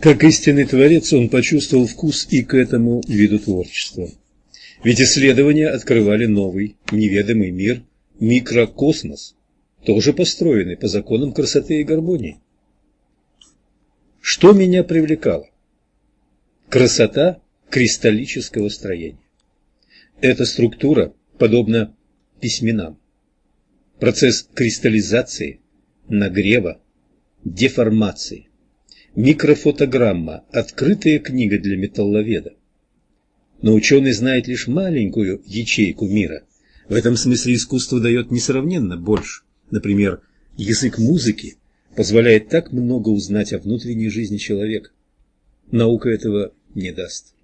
Как истинный творец он почувствовал вкус и к этому виду творчества. Ведь исследования открывали новый, неведомый мир, микрокосмос, тоже построенный по законам красоты и гармонии. Что меня привлекало? Красота кристаллического строения. Эта структура подобна письменам. Процесс кристаллизации, нагрева, деформации. Микрофотограмма – открытая книга для металловеда. Но ученый знает лишь маленькую ячейку мира. В этом смысле искусство дает несравненно больше. Например, язык музыки позволяет так много узнать о внутренней жизни человека. Наука этого не даст.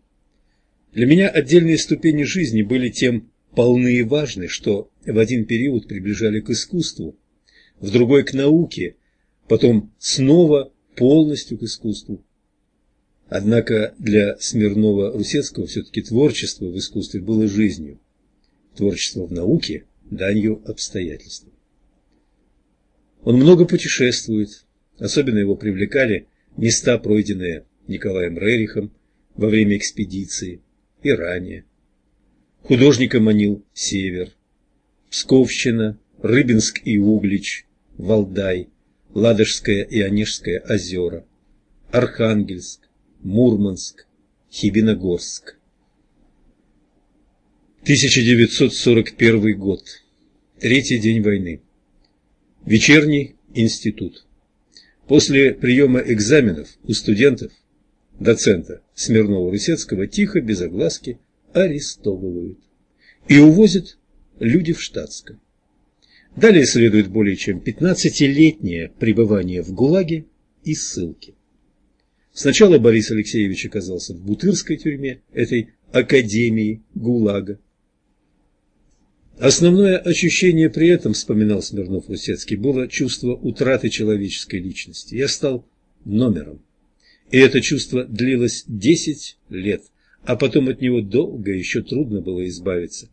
Для меня отдельные ступени жизни были тем полны и важны, что в один период приближали к искусству, в другой – к науке, потом снова полностью к искусству. Однако для Смирнова-Русецкого все-таки творчество в искусстве было жизнью, творчество в науке – данью обстоятельствам. Он много путешествует, особенно его привлекали места, пройденные Николаем Рерихом во время экспедиции и ранее. Художника манил Север, Псковщина, Рыбинск и Углич, Валдай, Ладожское и Онежское озера, Архангельск, Мурманск, Хибиногорск. 1941 год. Третий день войны. Вечерний институт. После приема экзаменов у студентов, доцента Смирнова-Русецкого, тихо, без огласки, арестовывают. И увозят люди в штатском. Далее следует более чем 15-летнее пребывание в ГУЛАГе и ссылки. Сначала Борис Алексеевич оказался в Бутырской тюрьме, этой академии ГУЛАГа. Основное ощущение при этом, вспоминал Смирнов-Русецкий, было чувство утраты человеческой личности. Я стал номером. И это чувство длилось 10 лет, а потом от него долго еще трудно было избавиться.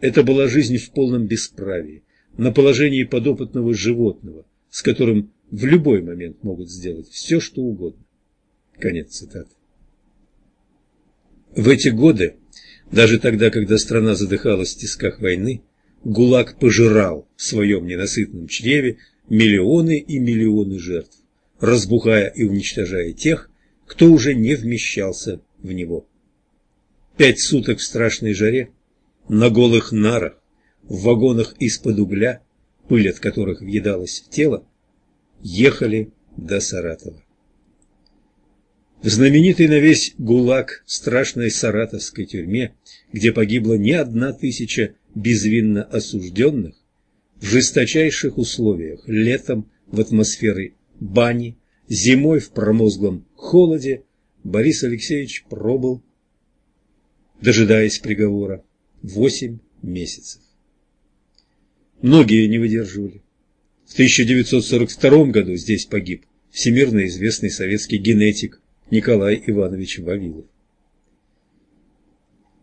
Это была жизнь в полном бесправии, на положении подопытного животного, с которым в любой момент могут сделать все, что угодно. Конец цитаты. В эти годы даже тогда, когда страна задыхалась в тисках войны, ГУЛАГ пожирал в своем ненасытном чреве миллионы и миллионы жертв, разбухая и уничтожая тех, кто уже не вмещался в него. Пять суток в страшной жаре, на голых нарах, в вагонах из-под угля, пыль от которых въедалась в тело, ехали до Саратова. В знаменитой на весь ГУЛАГ страшной саратовской тюрьме, где погибла не одна тысяча безвинно осужденных, в жесточайших условиях, летом в атмосфере бани, зимой в промозглом холоде, Борис Алексеевич пробыл, дожидаясь приговора, восемь месяцев. Многие не выдерживали. В 1942 году здесь погиб всемирно известный советский генетик Николай Иванович Вавилов.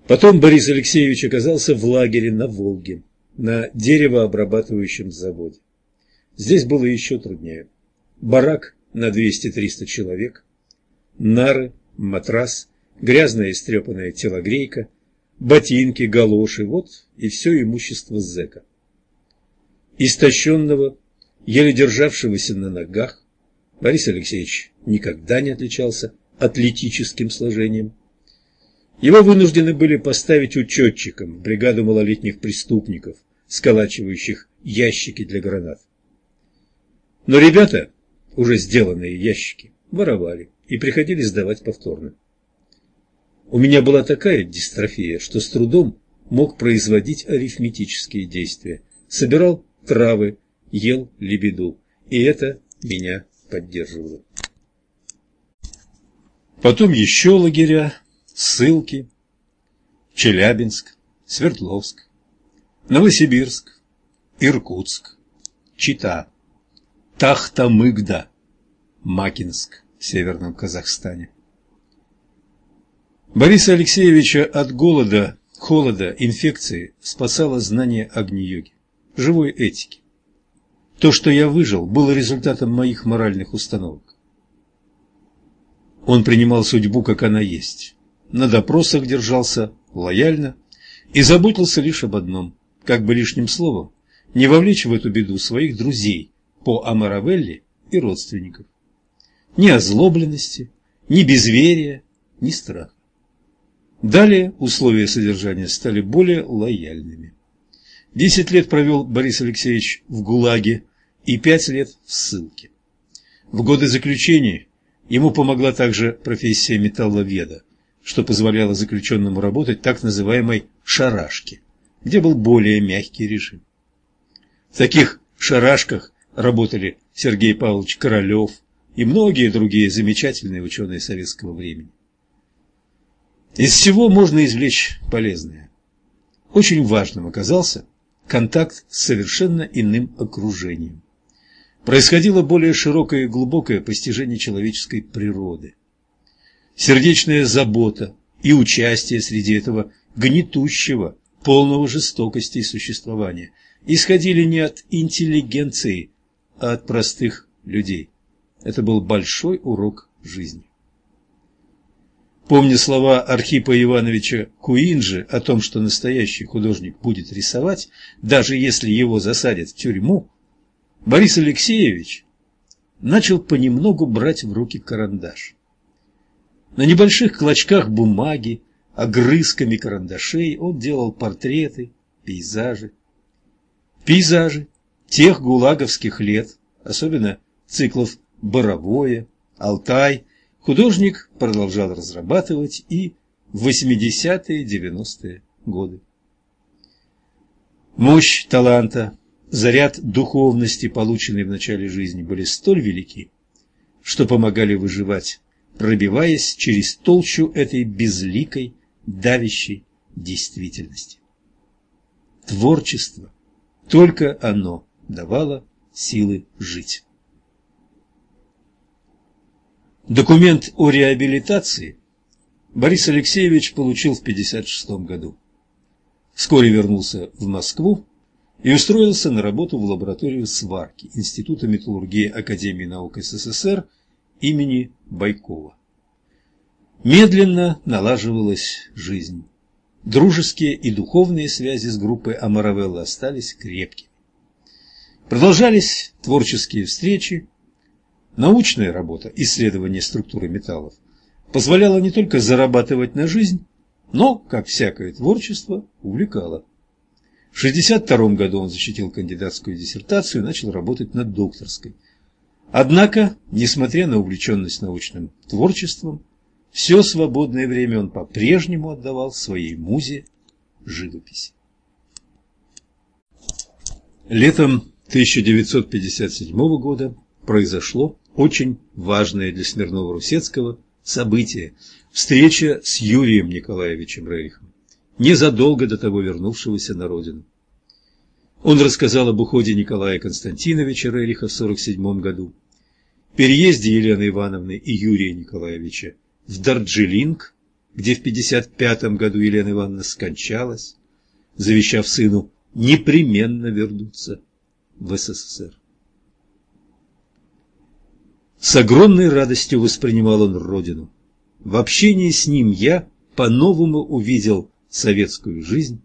Потом Борис Алексеевич оказался в лагере на Волге, на деревообрабатывающем заводе. Здесь было еще труднее. Барак на 200-300 человек, нары, матрас, грязная истрепанная телогрейка, ботинки, галоши, вот и все имущество зэка. Истощенного, еле державшегося на ногах, Борис Алексеевич никогда не отличался атлетическим сложением. Его вынуждены были поставить учетчиком бригаду малолетних преступников, сколачивающих ящики для гранат. Но ребята, уже сделанные ящики, воровали и приходили сдавать повторно. У меня была такая дистрофия, что с трудом мог производить арифметические действия. Собирал травы, ел лебеду, и это меня поддерживала. Потом еще лагеря, ссылки, Челябинск, Свердловск, Новосибирск, Иркутск, Чита, Тахтамыгда, Макинск в Северном Казахстане. Бориса Алексеевича от голода, холода, инфекции спасало знание Агни-йоги, живой этики. То, что я выжил, было результатом моих моральных установок. Он принимал судьбу, как она есть. На допросах держался лояльно и заботился лишь об одном – как бы лишним словом не вовлечь в эту беду своих друзей по Амаравелле и родственников. Ни озлобленности, ни безверия, ни страха. Далее условия содержания стали более лояльными. Десять лет провел Борис Алексеевич в ГУЛАГе и пять лет в ссылке. В годы заключения ему помогла также профессия металловеда, что позволяло заключенному работать так называемой «шарашке», где был более мягкий режим. В таких шарашках работали Сергей Павлович Королев и многие другие замечательные ученые советского времени. Из всего можно извлечь полезное. Очень важным оказался контакт с совершенно иным окружением. Происходило более широкое и глубокое постижение человеческой природы. Сердечная забота и участие среди этого гнетущего, полного жестокости существования исходили не от интеллигенции, а от простых людей. Это был большой урок жизни. Помня слова Архипа Ивановича Куинджи о том, что настоящий художник будет рисовать, даже если его засадят в тюрьму, Борис Алексеевич начал понемногу брать в руки карандаш. На небольших клочках бумаги, огрызками карандашей он делал портреты, пейзажи. Пейзажи тех гулаговских лет, особенно циклов «Боровое», «Алтай», художник продолжал разрабатывать и в 80-е 90-е годы. Мощь таланта, заряд духовности, полученный в начале жизни, были столь велики, что помогали выживать, пробиваясь через толщу этой безликой, давящей действительности. Творчество, только оно давало силы жить. Документ о реабилитации Борис Алексеевич получил в 1956 году. Вскоре вернулся в Москву и устроился на работу в лабораторию сварки Института металлургии Академии наук СССР имени Байкова. Медленно налаживалась жизнь. Дружеские и духовные связи с группой Амаравелла остались крепкими. Продолжались творческие встречи, Научная работа, исследование структуры металлов, позволяла не только зарабатывать на жизнь, но, как всякое творчество, увлекало. В 1962 году он защитил кандидатскую диссертацию и начал работать над докторской. Однако, несмотря на увлеченность научным творчеством, все свободное время он по-прежнему отдавал своей музе живописи. Летом 1957 года произошло очень важное для Смирнова-Русецкого событие – встреча с Юрием Николаевичем Рерихом, незадолго до того вернувшегося на родину. Он рассказал об уходе Николая Константиновича Рериха в 1947 году, переезде Елены Ивановны и Юрия Николаевича в Дарджилинг, где в 1955 году Елена Ивановна скончалась, завещав сыну непременно вернуться в СССР. С огромной радостью воспринимал он родину. В общении с ним я по-новому увидел советскую жизнь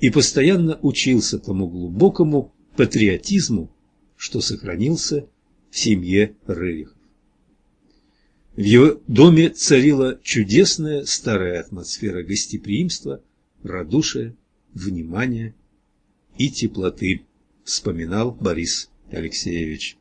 и постоянно учился тому глубокому патриотизму, что сохранился в семье Рерихов. В его доме царила чудесная старая атмосфера гостеприимства, радушия, внимания и теплоты, вспоминал Борис Алексеевич.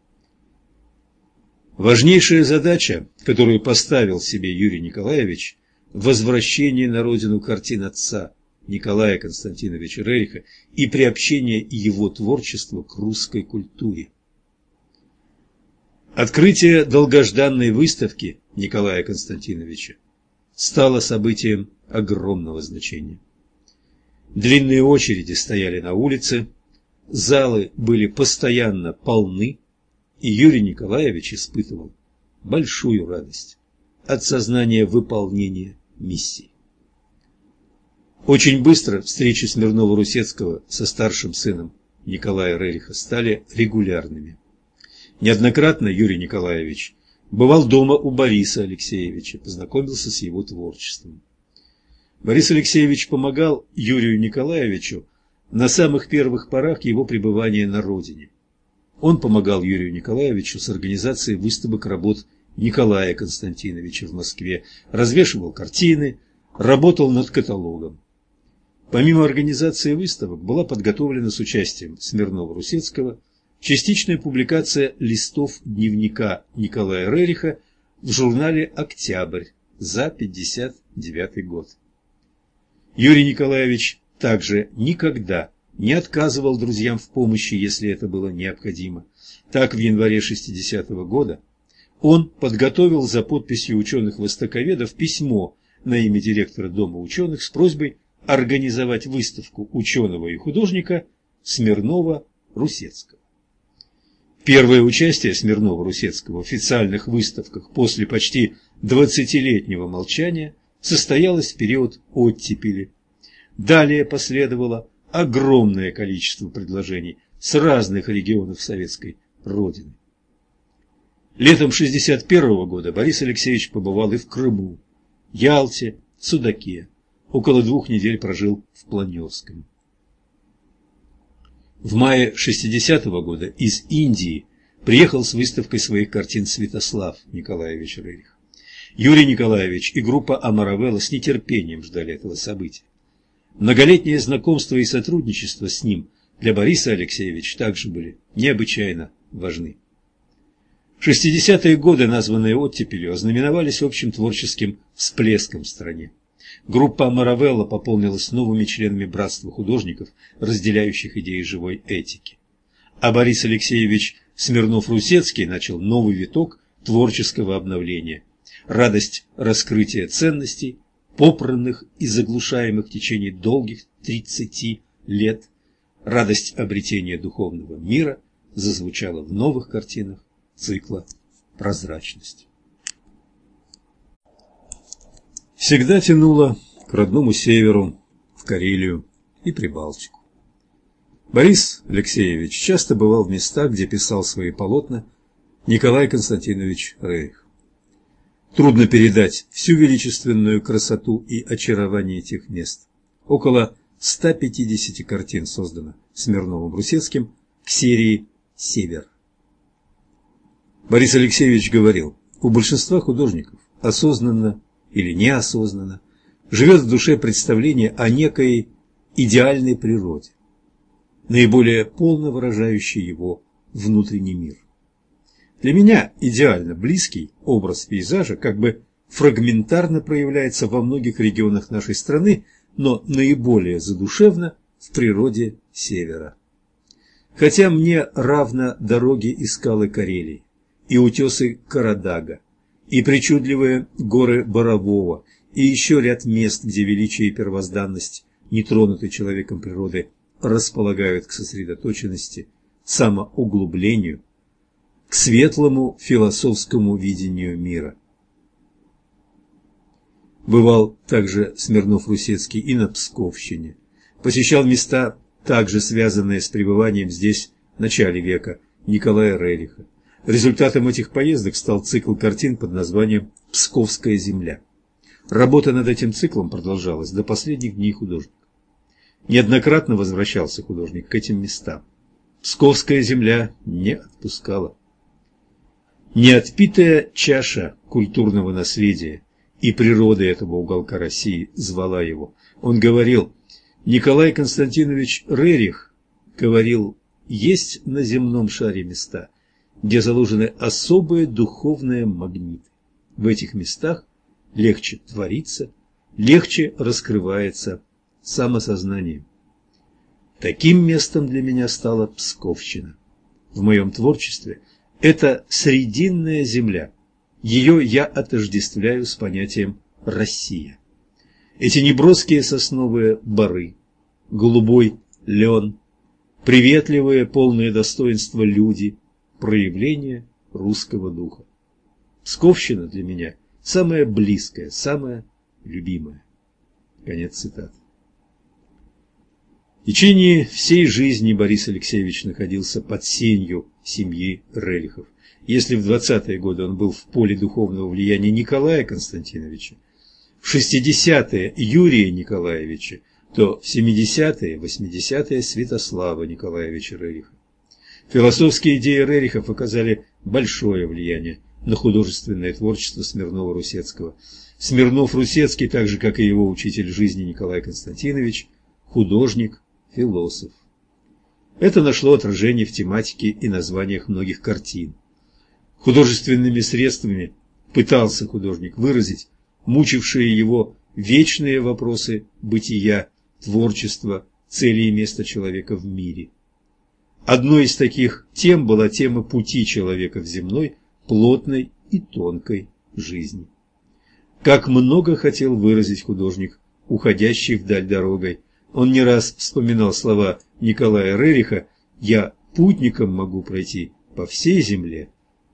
Важнейшая задача, которую поставил себе Юрий Николаевич – возвращение на родину картин отца Николая Константиновича Рериха и приобщение его творчества к русской культуре. Открытие долгожданной выставки Николая Константиновича стало событием огромного значения. Длинные очереди стояли на улице, залы были постоянно полны, и Юрий Николаевич испытывал большую радость от сознания выполнения миссии. Очень быстро встречи Смирнова-Русецкого со старшим сыном Николая Рериха стали регулярными. Неоднократно Юрий Николаевич Бывал дома у Бориса Алексеевича, познакомился с его творчеством. Борис Алексеевич помогал Юрию Николаевичу на самых первых порах его пребывания на родине. Он помогал Юрию Николаевичу с организацией выставок работ Николая Константиновича в Москве, развешивал картины, работал над каталогом. Помимо организации выставок была подготовлена с участием Смирнова-Русецкого частичная публикация листов дневника Николая Рериха в журнале «Октябрь» за 59 год. Юрий Николаевич также никогда не отказывал друзьям в помощи, если это было необходимо. Так, в январе 60 -го года он подготовил за подписью ученых-востоковедов письмо на имя директора Дома ученых с просьбой организовать выставку ученого и художника Смирнова-Русецкого. Первое участие Смирнова-Русецкого в официальных выставках после почти 20-летнего молчания состоялось в период оттепели. Далее последовало огромное количество предложений с разных регионов советской Родины. Летом 1961 года Борис Алексеевич побывал и в Крыму, Ялте, Судаке. Около двух недель прожил в Планерском. В мае 60 -го года из Индии приехал с выставкой своих картин Святослав Николаевич Рерих. Юрий Николаевич и группа Амаравелла с нетерпением ждали этого события. Многолетнее знакомство и сотрудничество с ним для Бориса Алексеевича также были необычайно важны. 60-е годы, названные оттепелью, ознаменовались общим творческим всплеском в стране. Группа Маравелла пополнилась новыми членами братства художников, разделяющих идеи живой этики. А Борис Алексеевич Смирнов-Русецкий начал новый виток творческого обновления. Радость раскрытия ценностей, попранных и заглушаемых в течение долгих 30 лет, радость обретения духовного мира зазвучала в новых картинах цикла «Прозрачность». Всегда тянуло к родному северу, в Карелию и Прибалтику. Борис Алексеевич часто бывал в местах, где писал свои полотна Николай Константинович Рейх. Трудно передать всю величественную красоту и очарование этих мест. Около 150 картин создано Смирновым-Брусецким к серии «Север». Борис Алексеевич говорил, у большинства художников осознанно или неосознанно живет в душе представление о некой идеальной природе, наиболее полно выражающей его внутренний мир. Для меня идеально близкий образ пейзажа как бы фрагментарно проявляется во многих регионах нашей страны, но наиболее задушевно в природе севера. Хотя мне равно дороги и скалы Карелии, и утесы Карадага, и причудливые горы Борового, и еще ряд мест, где величие и первозданность, нетронутой человеком природы, располагают к сосредоточенности, самоуглублению, светлому философскому видению мира. Бывал также Смирнов-Русецкий и на Псковщине. Посещал места, также связанные с пребыванием здесь в начале века Николая Рериха. Результатом этих поездок стал цикл картин под названием «Псковская земля». Работа над этим циклом продолжалась до последних дней художника. Неоднократно возвращался художник к этим местам. Псковская земля не отпускала. Неотпитая чаша культурного наследия и природы этого уголка России звала его. Он говорил, Николай Константинович Рерих говорил, есть на земном шаре места, где заложены особые духовные магниты. В этих местах легче творится, легче раскрывается самосознание. Таким местом для меня стала Псковщина. В моем творчестве это срединная земля. Ее я отождествляю с понятием «Россия». Эти неброские сосновые бары, голубой лен, приветливые, полные достоинства люди – проявление русского духа. Псковщина для меня самая близкая, самая любимая. Конец цитаты. В течение всей жизни Борис Алексеевич находился под сенью семьи Рерихов. если в 20-е годы он был в поле духовного влияния Николая Константиновича, в 60-е Юрия Николаевича, то в 70-е, 80-е Святослава Николаевича Рериха. Философские идеи Рерихов оказали большое влияние на художественное творчество Смирнова-Русецкого. Смирнов-Русецкий, так же как и его учитель жизни Николай Константинович, художник, философ. Это нашло отражение в тематике и названиях многих картин. Художественными средствами пытался художник выразить мучившие его вечные вопросы бытия, творчества, цели и места человека в мире. Одной из таких тем была тема пути человека в земной, плотной и тонкой жизни. Как много хотел выразить художник, уходящий вдаль дорогой. Он не раз вспоминал слова Николая Рериха «Я путником могу пройти по всей земле,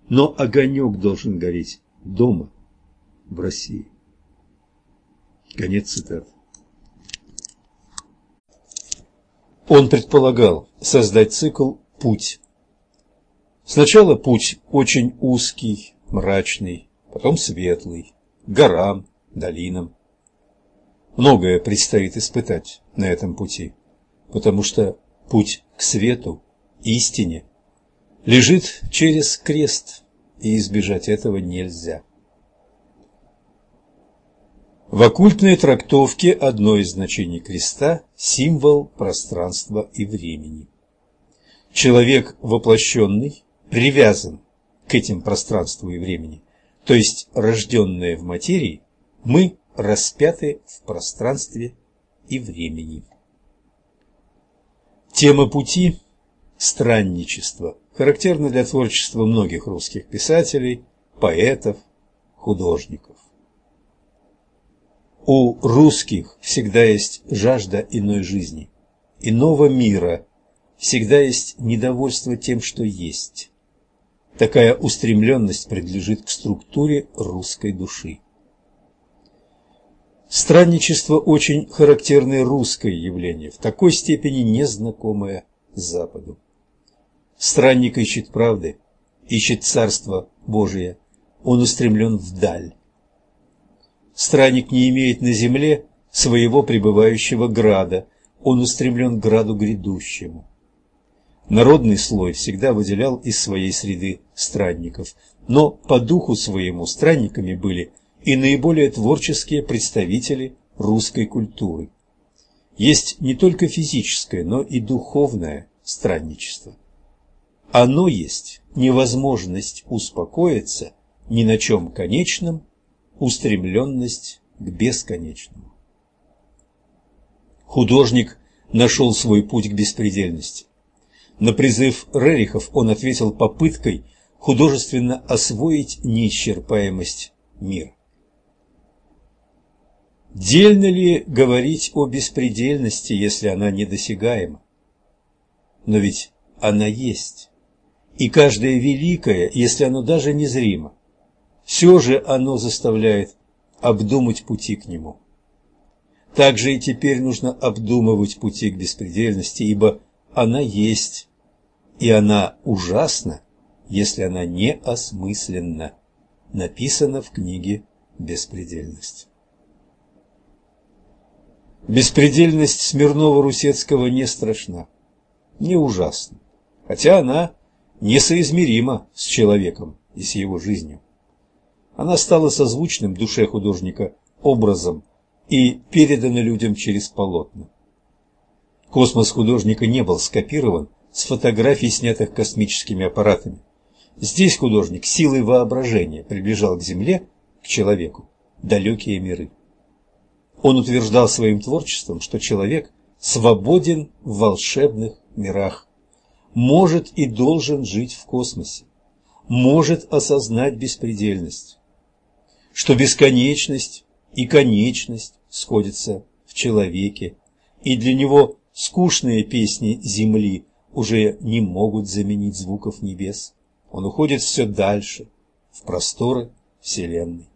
но огонек должен гореть дома, в России». Конец цитаты. Он предполагал создать цикл «Путь». Сначала путь очень узкий, мрачный, потом светлый, горам, долинам. Многое предстоит испытать на этом пути, потому что путь к свету, истине, лежит через крест, и избежать этого нельзя. В оккультной трактовке одно из значений креста – символ пространства и времени. Человек воплощенный привязан к этим пространству и времени, то есть рожденные в материи, мы распяты в пространстве и времени. Тема пути – странничество, характерна для творчества многих русских писателей, поэтов, художников. У русских всегда есть жажда иной жизни, иного мира, всегда есть недовольство тем, что есть. Такая устремленность принадлежит к структуре русской души. Странничество очень характерное русское явление, в такой степени незнакомое Западу. Странник ищет правды, ищет Царство Божие, он устремлен вдаль. Странник не имеет на земле своего пребывающего града, он устремлен к граду грядущему. Народный слой всегда выделял из своей среды странников, но по духу своему странниками были и наиболее творческие представители русской культуры. Есть не только физическое, но и духовное странничество. Оно есть невозможность успокоиться ни на чем конечном устремленность к бесконечному. Художник нашел свой путь к беспредельности. На призыв Рерихов он ответил попыткой художественно освоить неисчерпаемость мира. Дельно ли говорить о беспредельности, если она недосягаема? Но ведь она есть, и каждое великое, если оно даже незримо, все же оно заставляет обдумать пути к нему. Также и теперь нужно обдумывать пути к беспредельности, ибо она есть, и она ужасна, если она не осмысленна, написано в книге «Беспредельность». Беспредельность Смирнова-Русецкого не страшна, не ужасна, хотя она несоизмерима с человеком и с его жизнью. Она стала созвучным душе художника образом и передана людям через полотна. Космос художника не был скопирован с фотографий, снятых космическими аппаратами. Здесь художник силой воображения приближал к Земле, к человеку, далекие миры. Он утверждал своим творчеством, что человек свободен в волшебных мирах, может и должен жить в космосе, может осознать беспредельность, что бесконечность и конечность сходятся в человеке, и для него скучные песни земли уже не могут заменить звуков небес. Он уходит все дальше, в просторы Вселенной.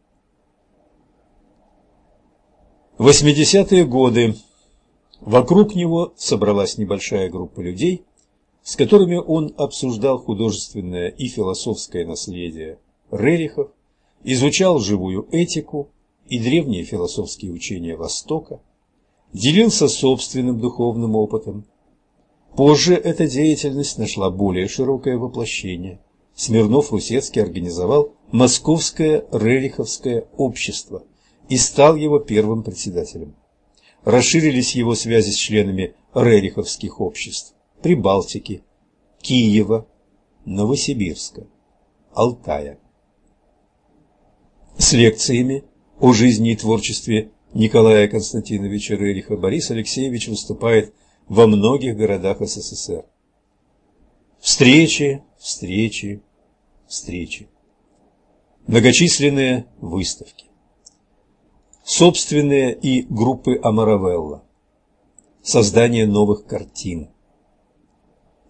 80-е годы. Вокруг него собралась небольшая группа людей, с которыми он обсуждал художественное и философское наследие Рерихов, изучал живую этику и древние философские учения Востока, делился собственным духовным опытом. Позже эта деятельность нашла более широкое воплощение. Смирнов-Русецкий организовал Московское Рериховское общество и стал его первым председателем. Расширились его связи с членами Рериховских обществ Прибалтики, Киева, Новосибирска, Алтая. С лекциями о жизни и творчестве Николая Константиновича Рериха Борис Алексеевич выступает во многих городах СССР. Встречи, встречи, встречи. Многочисленные выставки. Собственные и группы Амаравелла. Создание новых картин.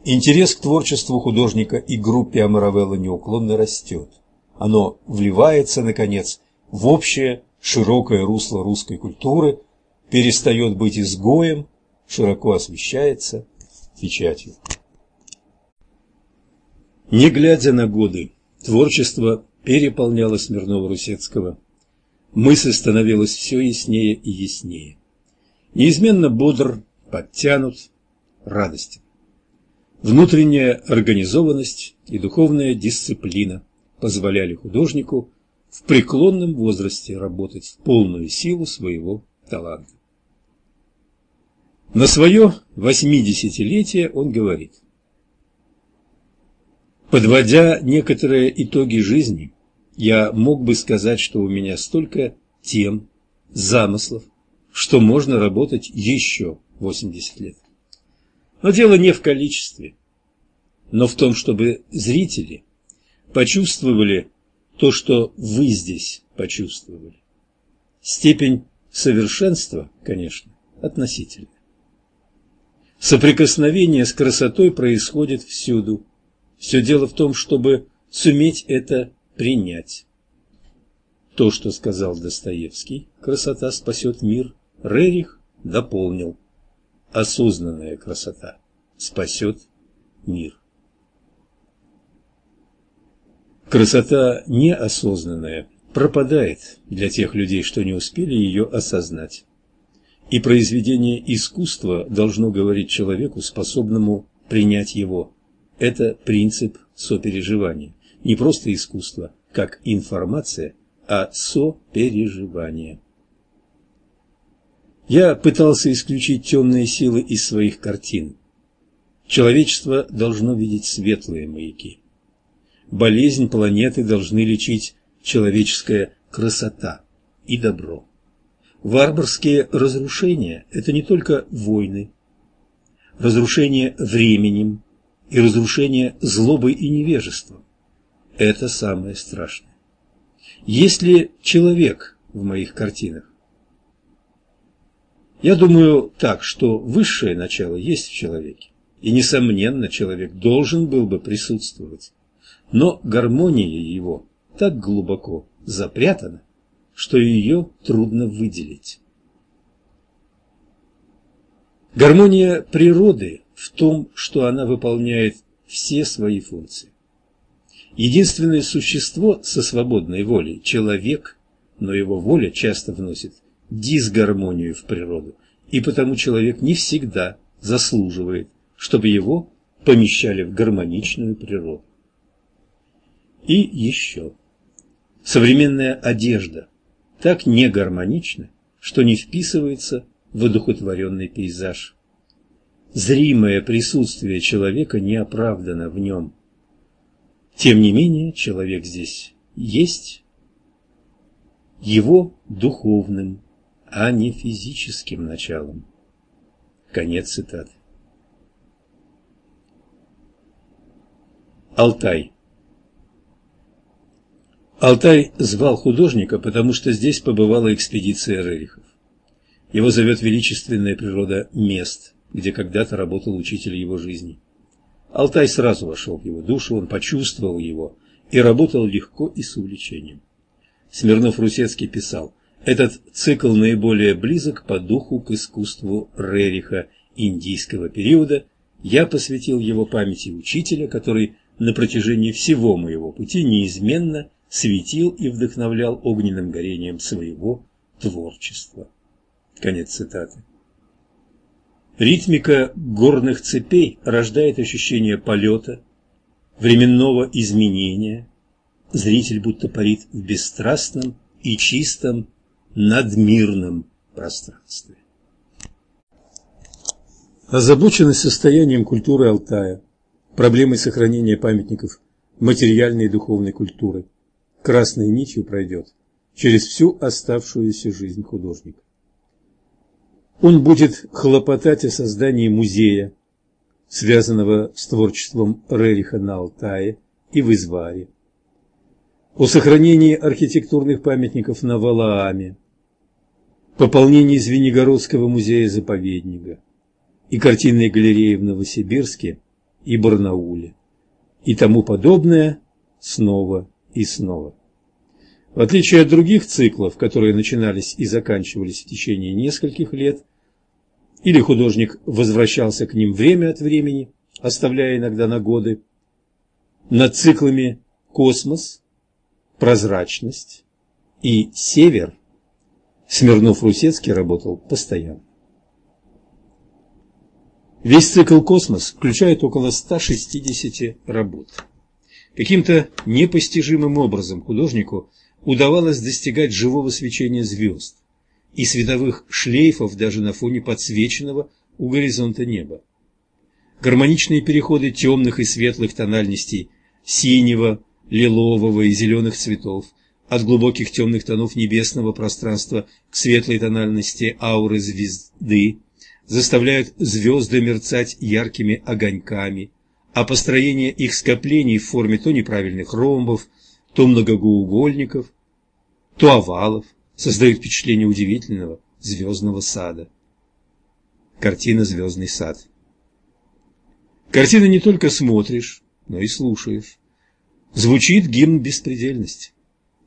Интерес к творчеству художника и группе Амаравелла неуклонно растет. Оно вливается, наконец, в общее широкое русло русской культуры, перестает быть изгоем, широко освещается печатью. Не глядя на годы, творчество переполняло Смирнова-Русецкого. Мысль становилась все яснее и яснее. Неизменно бодр, подтянут, радостен. Внутренняя организованность и духовная дисциплина позволяли художнику в преклонном возрасте работать в полную силу своего таланта. На свое восьмидесятилетие он говорит, Подводя некоторые итоги жизни, я мог бы сказать, что у меня столько тем, замыслов, что можно работать еще 80 лет. Но дело не в количестве, но в том, чтобы зрители почувствовали то, что вы здесь почувствовали. Степень совершенства, конечно, относительна. Соприкосновение с красотой происходит всюду. Все дело в том, чтобы суметь это принять. То, что сказал Достоевский, красота спасет мир, Рерих дополнил. Осознанная красота спасет мир. Красота неосознанная пропадает для тех людей, что не успели ее осознать. И произведение искусства должно говорить человеку, способному принять его. Это принцип сопереживания. Не просто искусство, как информация, а сопереживание. Я пытался исключить темные силы из своих картин. Человечество должно видеть светлые маяки болезнь планеты должны лечить человеческая красота и добро. Варварские разрушения – это не только войны, разрушение временем и разрушение злобой и невежеством. Это самое страшное. Есть ли человек в моих картинах? Я думаю так, что высшее начало есть в человеке, и, несомненно, человек должен был бы присутствовать но гармония его так глубоко запрятана, что ее трудно выделить. Гармония природы в том, что она выполняет все свои функции. Единственное существо со свободной волей – человек, но его воля часто вносит дисгармонию в природу, и потому человек не всегда заслуживает, чтобы его помещали в гармоничную природу. И еще. Современная одежда так негармонична, что не вписывается в одухотворенный пейзаж. Зримое присутствие человека не оправдано в нем. Тем не менее, человек здесь есть его духовным, а не физическим началом. Конец цитаты. Алтай Алтай звал художника, потому что здесь побывала экспедиция Рерихов. Его зовет величественная природа мест, где когда-то работал учитель его жизни. Алтай сразу вошел в его душу, он почувствовал его и работал легко и с увлечением. Смирнов-Русецкий писал, этот цикл наиболее близок по духу к искусству Рериха индийского периода я посвятил его памяти учителя, который на протяжении всего моего пути неизменно светил и вдохновлял огненным горением своего творчества. Конец цитаты. Ритмика горных цепей рождает ощущение полета, временного изменения. Зритель будто парит в бесстрастном и чистом надмирном пространстве. Озабоченность состоянием культуры Алтая, проблемой сохранения памятников материальной и духовной культуры красной нитью пройдет через всю оставшуюся жизнь художника. Он будет хлопотать о создании музея, связанного с творчеством Рериха на Алтае и в Изваре, о сохранении архитектурных памятников на Валааме, пополнении Звенигородского музея-заповедника и картинной галереи в Новосибирске и Барнауле и тому подобное снова и снова. В отличие от других циклов, которые начинались и заканчивались в течение нескольких лет, или художник возвращался к ним время от времени, оставляя иногда на годы, над циклами «Космос», «Прозрачность» и «Север» Смирнов-Русецкий работал постоянно. Весь цикл «Космос» включает около 160 работ. Каким-то непостижимым образом художнику – удавалось достигать живого свечения звезд и световых шлейфов даже на фоне подсвеченного у горизонта неба. Гармоничные переходы темных и светлых тональностей синего, лилового и зеленых цветов от глубоких темных тонов небесного пространства к светлой тональности ауры звезды заставляют звезды мерцать яркими огоньками, а построение их скоплений в форме то неправильных ромбов, то многоугольников, то овалов, создают впечатление удивительного звездного сада. Картина «Звездный сад». Картину не только смотришь, но и слушаешь. Звучит гимн беспредельности.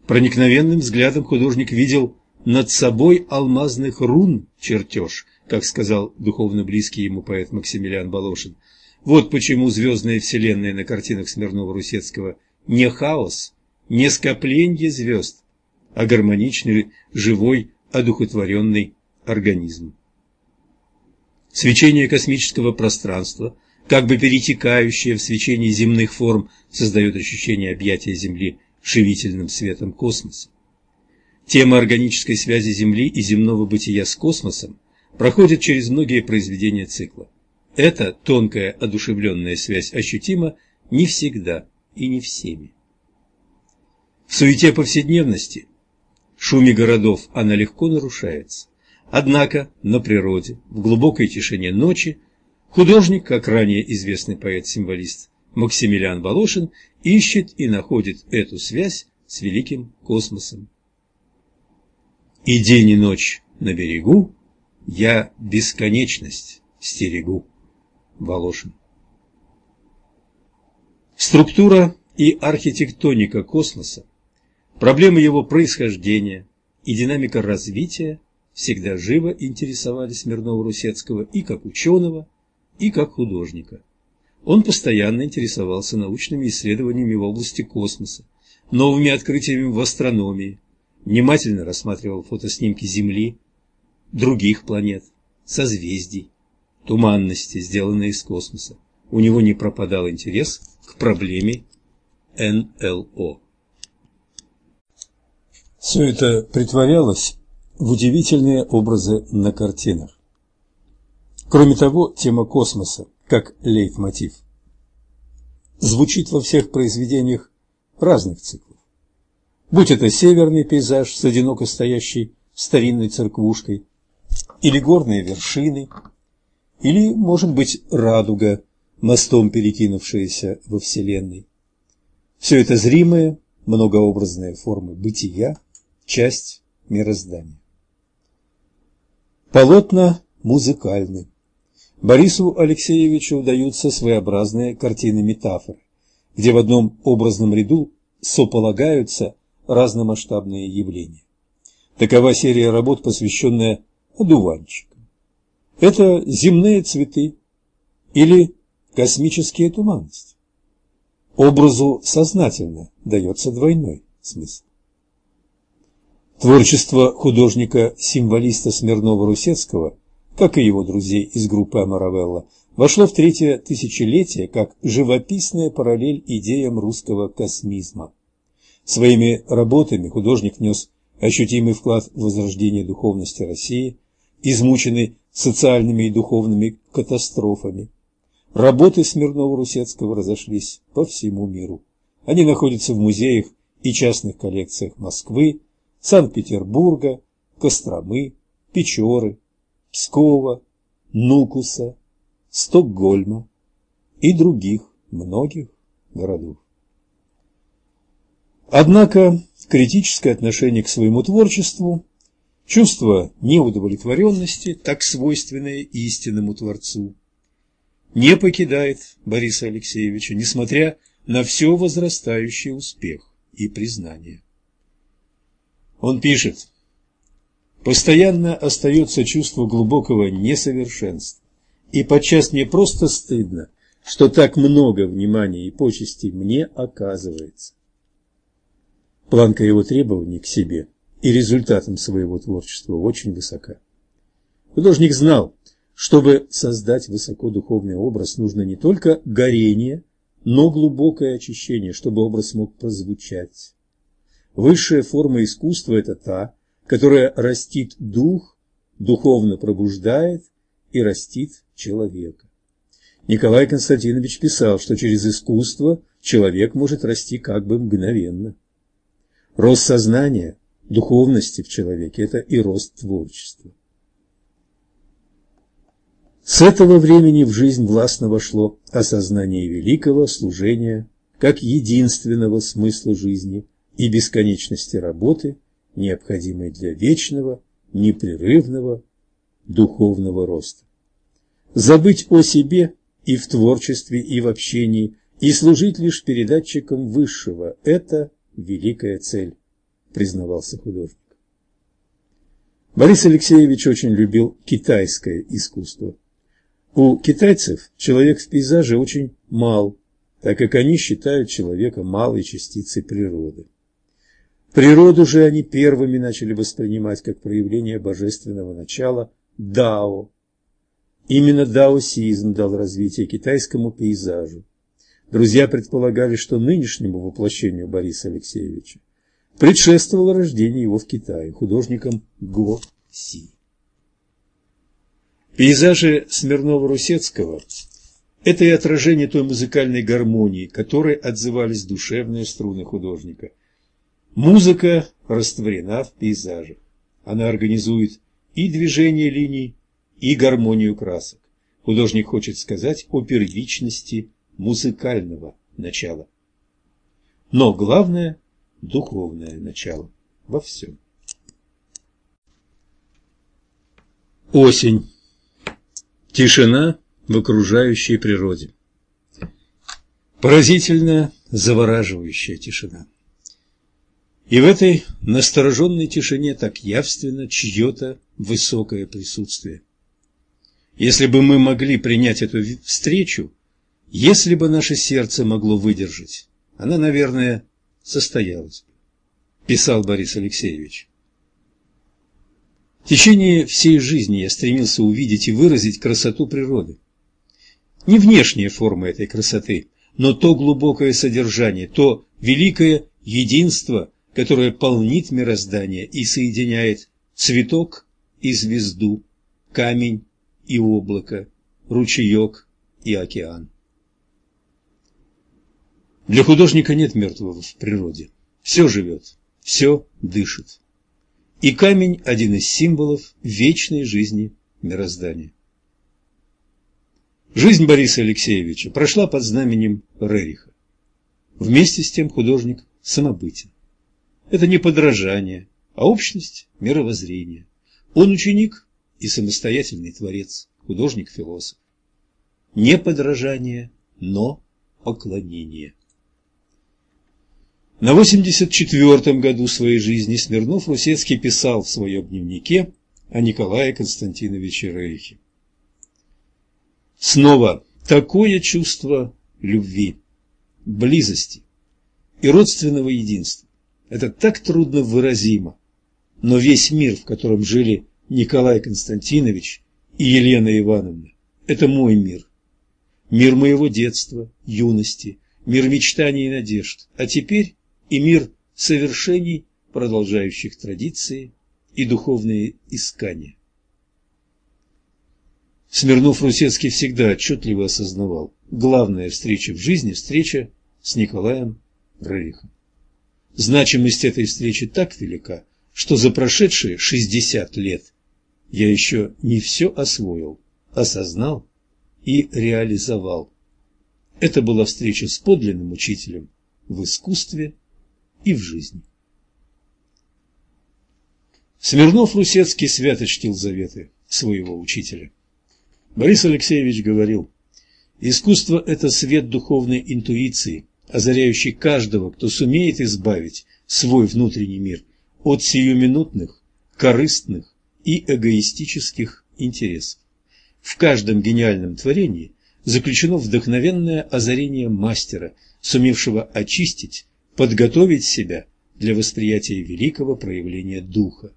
Проникновенным взглядом художник видел над собой алмазных рун чертеж, как сказал духовно близкий ему поэт Максимилиан Волошин. Вот почему звездная вселенная на картинах Смирнова-Русецкого не хаос, не скопление звезд, а гармоничный, живой, одухотворенный организм. Свечение космического пространства, как бы перетекающее в свечение земных форм, создает ощущение объятия Земли живительным светом космоса. Тема органической связи Земли и земного бытия с космосом проходит через многие произведения цикла. Эта тонкая одушевленная связь ощутима не всегда и не всеми. В суете повседневности, шуме городов она легко нарушается. Однако на природе, в глубокой тишине ночи, художник, как ранее известный поэт-символист Максимилиан Волошин, ищет и находит эту связь с великим космосом. И день и ночь на берегу я бесконечность стерегу. Волошин. Структура и архитектоника космоса Проблемы его происхождения и динамика развития всегда живо интересовали Смирнова-Русецкого и как ученого, и как художника. Он постоянно интересовался научными исследованиями в области космоса, новыми открытиями в астрономии, внимательно рассматривал фотоснимки Земли, других планет, созвездий, туманности, сделанные из космоса. У него не пропадал интерес к проблеме НЛО. Все это притворялось в удивительные образы на картинах. Кроме того, тема космоса, как лейтмотив, звучит во всех произведениях разных циклов. Будь это северный пейзаж с одиноко стоящей старинной церквушкой, или горные вершины, или, может быть, радуга, мостом перекинувшаяся во Вселенной. Все это зримые, многообразные формы бытия, часть мироздания. Полотна музыкальны. Борису Алексеевичу удаются своеобразные картины-метафоры, где в одном образном ряду сополагаются разномасштабные явления. Такова серия работ, посвященная одуванчикам. Это земные цветы или космические туманности. Образу сознательно дается двойной смысл. Творчество художника-символиста Смирнова-Русецкого, как и его друзей из группы Амаравелла, вошло в третье тысячелетие как живописная параллель идеям русского космизма. Своими работами художник нес ощутимый вклад в возрождение духовности России, измученной социальными и духовными катастрофами. Работы Смирнова-Русецкого разошлись по всему миру. Они находятся в музеях и частных коллекциях Москвы, Санкт-Петербурга, Костромы, Печоры, Пскова, Нукуса, Стокгольма и других многих городов. Однако критическое отношение к своему творчеству, чувство неудовлетворенности, так свойственное истинному Творцу, не покидает Бориса Алексеевича, несмотря на все возрастающий успех и признание. Он пишет, «Постоянно остается чувство глубокого несовершенства, и подчас мне просто стыдно, что так много внимания и почестей мне оказывается». Планка его требований к себе и результатам своего творчества очень высока. Художник знал, чтобы создать высокодуховный образ, нужно не только горение, но глубокое очищение, чтобы образ мог прозвучать. Высшая форма искусства – это та, которая растит дух, духовно пробуждает и растит человека. Николай Константинович писал, что через искусство человек может расти как бы мгновенно. Рост сознания, духовности в человеке – это и рост творчества. С этого времени в жизнь властно вошло осознание великого служения как единственного смысла жизни – и бесконечности работы, необходимой для вечного, непрерывного духовного роста. Забыть о себе и в творчестве, и в общении, и служить лишь передатчиком высшего – это великая цель, признавался художник. Борис Алексеевич очень любил китайское искусство. У китайцев человек в пейзаже очень мал, так как они считают человека малой частицей природы. Природу же они первыми начали воспринимать как проявление божественного начала дао. Именно даосизм дал развитие китайскому пейзажу. Друзья предполагали, что нынешнему воплощению Бориса Алексеевича предшествовало рождение его в Китае художником Го Си. Пейзажи Смирнова-Русецкого – это и отражение той музыкальной гармонии, которой отзывались душевные струны художника – Музыка растворена в пейзажах. Она организует и движение линий, и гармонию красок. Художник хочет сказать о первичности музыкального начала. Но главное – духовное начало во всем. Осень. Тишина в окружающей природе. Поразительно завораживающая тишина. И в этой настороженной тишине так явственно чье-то высокое присутствие. Если бы мы могли принять эту встречу, если бы наше сердце могло выдержать, она, наверное, состоялась бы, писал Борис Алексеевич. В течение всей жизни я стремился увидеть и выразить красоту природы. Не внешние формы этой красоты, но то глубокое содержание, то великое единство – которое полнит мироздание и соединяет цветок и звезду, камень и облако, ручеек и океан. Для художника нет мертвого в природе. Все живет, все дышит. И камень – один из символов вечной жизни мироздания. Жизнь Бориса Алексеевича прошла под знаменем Рериха. Вместе с тем художник самобытен. Это не подражание, а общность мировоззрения. Он ученик и самостоятельный творец, художник-философ. Не подражание, но поклонение. На 84-м году своей жизни Смирнов-Русецкий писал в своем дневнике о Николае Константиновиче Рейхе. Снова такое чувство любви, близости и родственного единства. Это так трудно выразимо, но весь мир, в котором жили Николай Константинович и Елена Ивановна, это мой мир. Мир моего детства, юности, мир мечтаний и надежд, а теперь и мир совершений, продолжающих традиции и духовные искания. Смирнов-Русецкий всегда отчетливо осознавал, главная встреча в жизни – встреча с Николаем Рерихом. Значимость этой встречи так велика, что за прошедшие 60 лет я еще не все освоил, осознал и реализовал. Это была встреча с подлинным учителем в искусстве и в жизни. Смирнов-Русецкий свято чтил заветы своего учителя. Борис Алексеевич говорил, искусство – это свет духовной интуиции, озаряющий каждого, кто сумеет избавить свой внутренний мир от сиюминутных, корыстных и эгоистических интересов. В каждом гениальном творении заключено вдохновенное озарение мастера, сумевшего очистить, подготовить себя для восприятия великого проявления духа.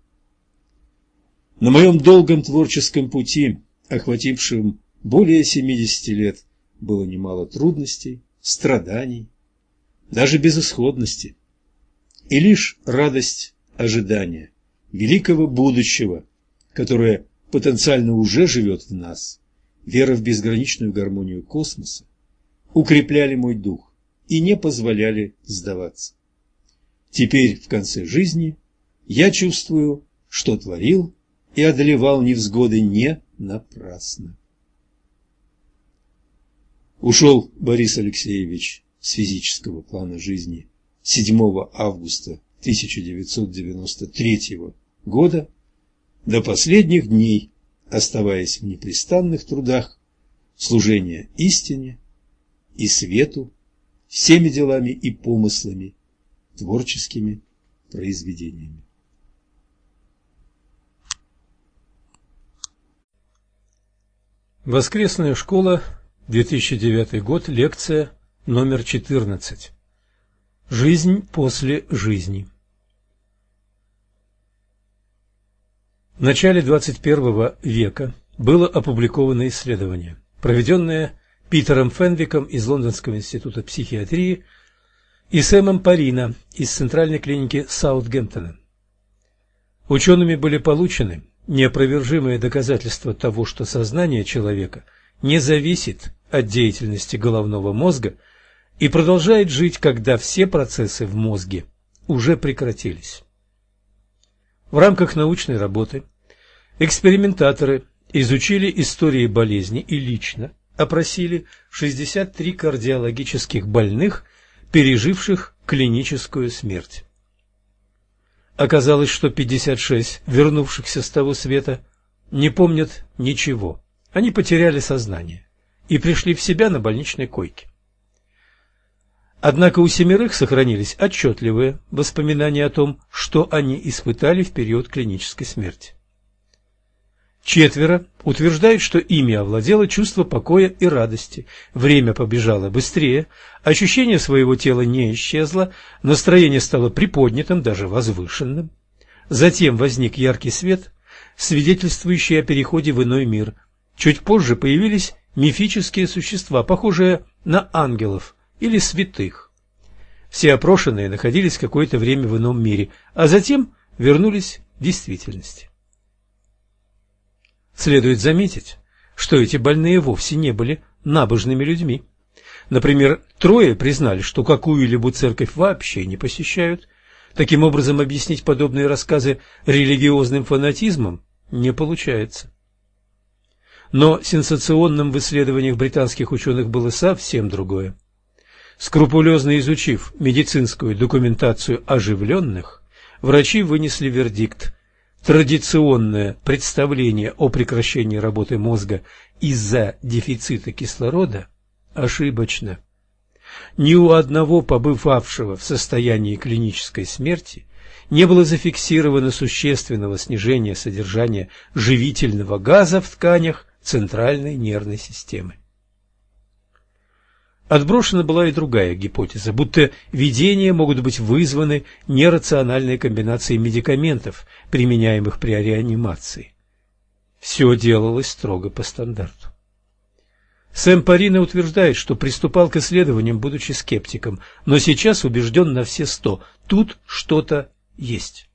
На моем долгом творческом пути охватившим более 70 лет, было немало трудностей, страданий, даже безысходности. И лишь радость ожидания великого будущего, которое потенциально уже живет в нас, вера в безграничную гармонию космоса, укрепляли мой дух и не позволяли сдаваться. Теперь, в конце жизни, я чувствую, что творил и одолевал невзгоды не напрасно. Ушел Борис Алексеевич с физического плана жизни 7 августа 1993 года до последних дней, оставаясь в непрестанных трудах служения истине и свету всеми делами и помыслами, творческими произведениями. Воскресная школа, 2009 год, лекция номер 14. Жизнь после жизни. В начале 21 века было опубликовано исследование, проведенное Питером Фенвиком из Лондонского института психиатрии и Сэмом Парино из Центральной клиники Саутгемптона. Учеными были получены неопровержимое доказательство того, что сознание человека не зависит от деятельности головного мозга и продолжает жить, когда все процессы в мозге уже прекратились. В рамках научной работы экспериментаторы изучили истории болезни и лично опросили 63 кардиологических больных, переживших клиническую смерть. Оказалось, что 56 вернувшихся с того света не помнят ничего. Они потеряли сознание и пришли в себя на больничной койке. Однако у семерых сохранились отчетливые воспоминания о том, что они испытали в период клинической смерти. Четверо утверждают, что ими овладело чувство покоя и радости. Время побежало быстрее, ощущение своего тела не исчезло, настроение стало приподнятым, даже возвышенным. Затем возник яркий свет, свидетельствующий о переходе в иной мир. Чуть позже появились мифические существа, похожие на ангелов или святых. Все опрошенные находились какое-то время в ином мире, а затем вернулись в действительность. Следует заметить, что эти больные вовсе не были набожными людьми. Например, трое признали, что какую-либо церковь вообще не посещают. Таким образом, объяснить подобные рассказы религиозным фанатизмом не получается. Но сенсационным в исследованиях британских ученых было совсем другое. Скрупулезно изучив медицинскую документацию оживленных, врачи вынесли вердикт Традиционное представление о прекращении работы мозга из-за дефицита кислорода ошибочно. Ни у одного побывавшего в состоянии клинической смерти не было зафиксировано существенного снижения содержания живительного газа в тканях центральной нервной системы. Отброшена была и другая гипотеза, будто видения могут быть вызваны нерациональной комбинацией медикаментов, применяемых при реанимации. Все делалось строго по стандарту. Сэм Парина утверждает, что приступал к исследованиям, будучи скептиком, но сейчас убежден на все сто – тут что-то есть.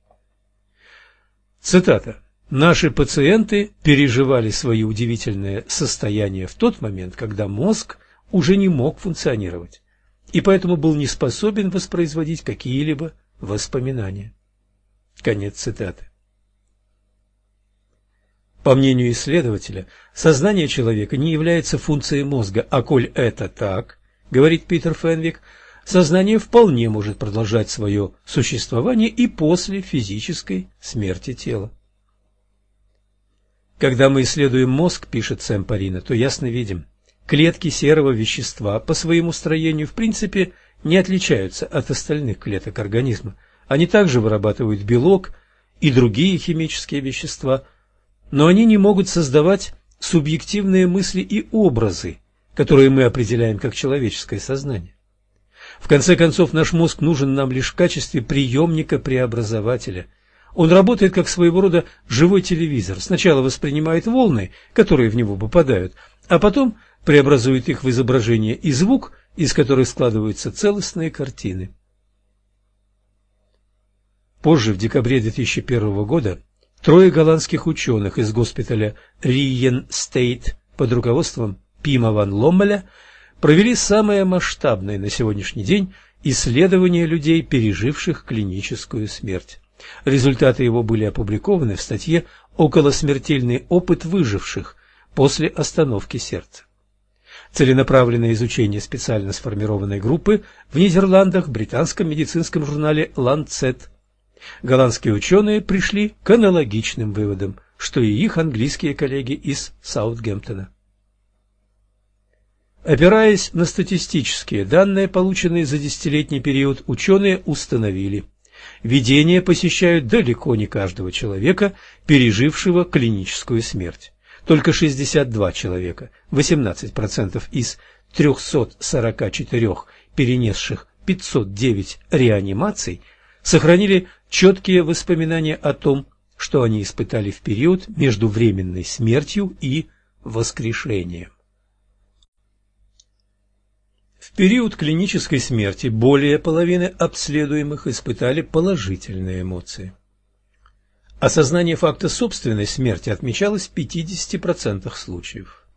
Цитата. «Наши пациенты переживали свои удивительные состояния в тот момент, когда мозг – уже не мог функционировать и поэтому был не способен воспроизводить какие-либо воспоминания. Конец цитаты. По мнению исследователя, сознание человека не является функцией мозга, а коль это так, говорит Питер Фенвик, сознание вполне может продолжать свое существование и после физической смерти тела. Когда мы исследуем мозг, пишет Сэм Парина, то ясно видим – Клетки серого вещества по своему строению в принципе не отличаются от остальных клеток организма. Они также вырабатывают белок и другие химические вещества, но они не могут создавать субъективные мысли и образы, которые мы определяем как человеческое сознание. В конце концов, наш мозг нужен нам лишь в качестве приемника-преобразователя. Он работает как своего рода живой телевизор. Сначала воспринимает волны, которые в него попадают, а потом преобразует их в изображение и звук, из которых складываются целостные картины. Позже, в декабре 2001 года, трое голландских ученых из госпиталя Риен Стейт под руководством Пима ван Ломмеля провели самое масштабное на сегодняшний день исследование людей, переживших клиническую смерть. Результаты его были опубликованы в статье «Околосмертельный опыт выживших после остановки сердца» целенаправленное изучение специально сформированной группы в Нидерландах в британском медицинском журнале Lancet. Голландские ученые пришли к аналогичным выводам, что и их английские коллеги из Саутгемптона. Опираясь на статистические данные, полученные за десятилетний период, ученые установили, видения посещают далеко не каждого человека, пережившего клиническую смерть. Только 62 человека, 18% из 344 перенесших 509 реанимаций, сохранили четкие воспоминания о том, что они испытали в период между временной смертью и воскрешением. В период клинической смерти более половины обследуемых испытали положительные эмоции. Осознание факта собственной смерти отмечалось в 50% случаев.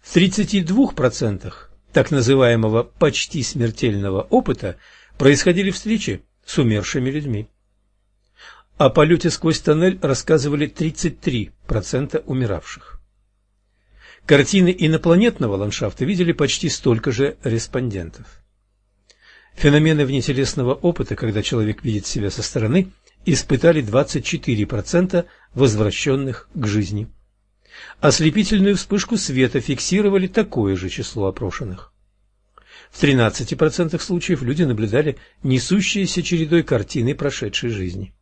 В 32% так называемого почти смертельного опыта происходили встречи с умершими людьми. О полете сквозь тоннель рассказывали 33% умиравших. Картины инопланетного ландшафта видели почти столько же респондентов. Феномены внетелесного опыта, когда человек видит себя со стороны – испытали 24% возвращенных к жизни. Ослепительную вспышку света фиксировали такое же число опрошенных. В 13% случаев люди наблюдали несущиеся чередой картины прошедшей жизни.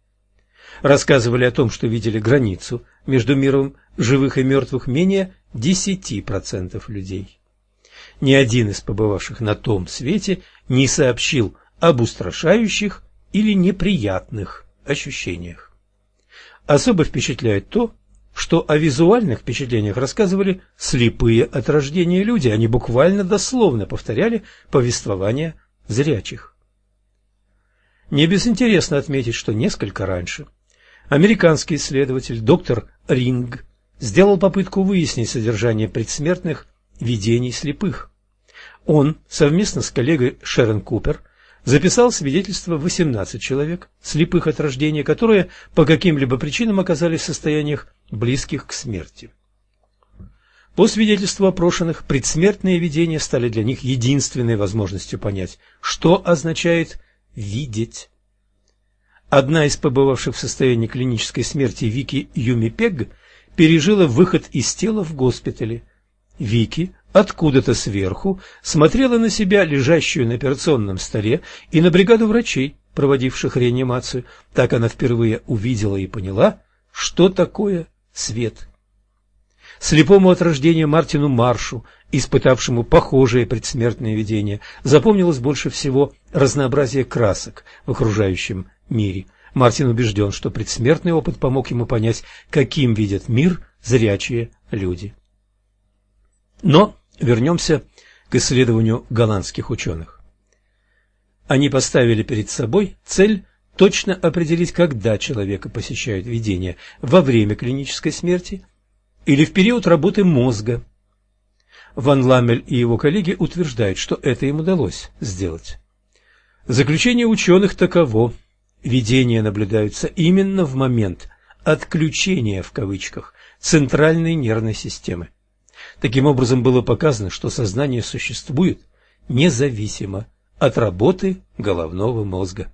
Рассказывали о том, что видели границу между миром живых и мертвых менее 10% людей. Ни один из побывавших на том свете не сообщил об устрашающих или неприятных ощущениях. Особо впечатляет то, что о визуальных впечатлениях рассказывали слепые от рождения люди, они буквально дословно повторяли повествования зрячих. Не безинтересно отметить, что несколько раньше американский исследователь доктор Ринг сделал попытку выяснить содержание предсмертных видений слепых. Он совместно с коллегой Шерон Купер – записал свидетельство 18 человек, слепых от рождения, которые по каким-либо причинам оказались в состояниях близких к смерти. По свидетельству опрошенных, предсмертные видения стали для них единственной возможностью понять, что означает «видеть». Одна из побывавших в состоянии клинической смерти Вики Юмипег пережила выход из тела в госпитале. Вики откуда-то сверху смотрела на себя, лежащую на операционном столе, и на бригаду врачей, проводивших реанимацию. Так она впервые увидела и поняла, что такое свет. Слепому от рождения Мартину Маршу, испытавшему похожее предсмертное видение, запомнилось больше всего разнообразие красок в окружающем мире. Мартин убежден, что предсмертный опыт помог ему понять, каким видят мир зрячие люди. Но вернемся к исследованию голландских ученых. Они поставили перед собой цель точно определить, когда человека посещают видения – во время клинической смерти или в период работы мозга. Ван Ламель и его коллеги утверждают, что это им удалось сделать. Заключение ученых таково. Видения наблюдаются именно в момент «отключения» в кавычках центральной нервной системы. Таким образом было показано, что сознание существует независимо от работы головного мозга.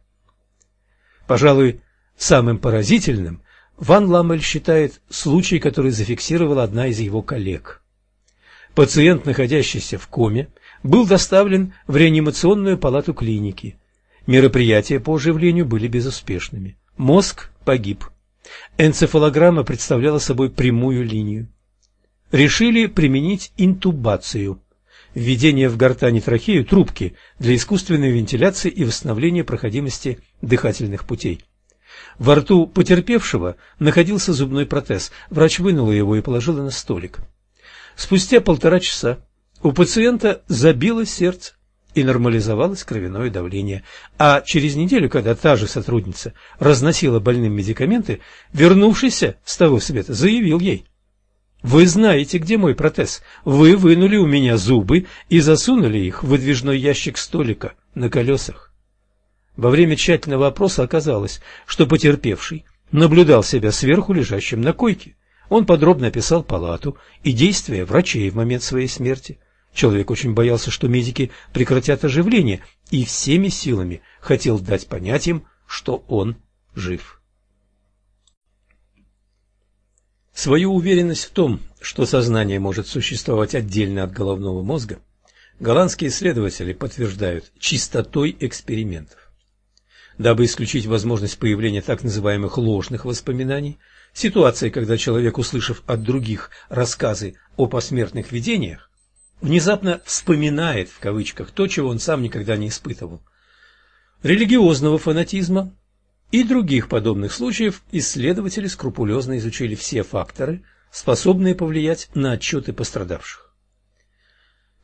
Пожалуй, самым поразительным Ван Ламель считает случай, который зафиксировала одна из его коллег. Пациент, находящийся в коме, был доставлен в реанимационную палату клиники. Мероприятия по оживлению были безуспешными. Мозг погиб. Энцефалограмма представляла собой прямую линию. Решили применить интубацию – введение в гортани трахею трубки для искусственной вентиляции и восстановления проходимости дыхательных путей. Во рту потерпевшего находился зубной протез. Врач вынул его и положил на столик. Спустя полтора часа у пациента забилось сердце и нормализовалось кровяное давление. А через неделю, когда та же сотрудница разносила больным медикаменты, вернувшийся с того света заявил ей – вы знаете, где мой протез. Вы вынули у меня зубы и засунули их в выдвижной ящик столика на колесах. Во время тщательного опроса оказалось, что потерпевший наблюдал себя сверху лежащим на койке. Он подробно описал палату и действия врачей в момент своей смерти. Человек очень боялся, что медики прекратят оживление, и всеми силами хотел дать понять им, что он жив. Свою уверенность в том, что сознание может существовать отдельно от головного мозга, голландские исследователи подтверждают чистотой экспериментов. Дабы исключить возможность появления так называемых ложных воспоминаний, ситуации, когда человек, услышав от других рассказы о посмертных видениях, внезапно «вспоминает» в кавычках то, чего он сам никогда не испытывал. Религиозного фанатизма и других подобных случаев исследователи скрупулезно изучили все факторы, способные повлиять на отчеты пострадавших.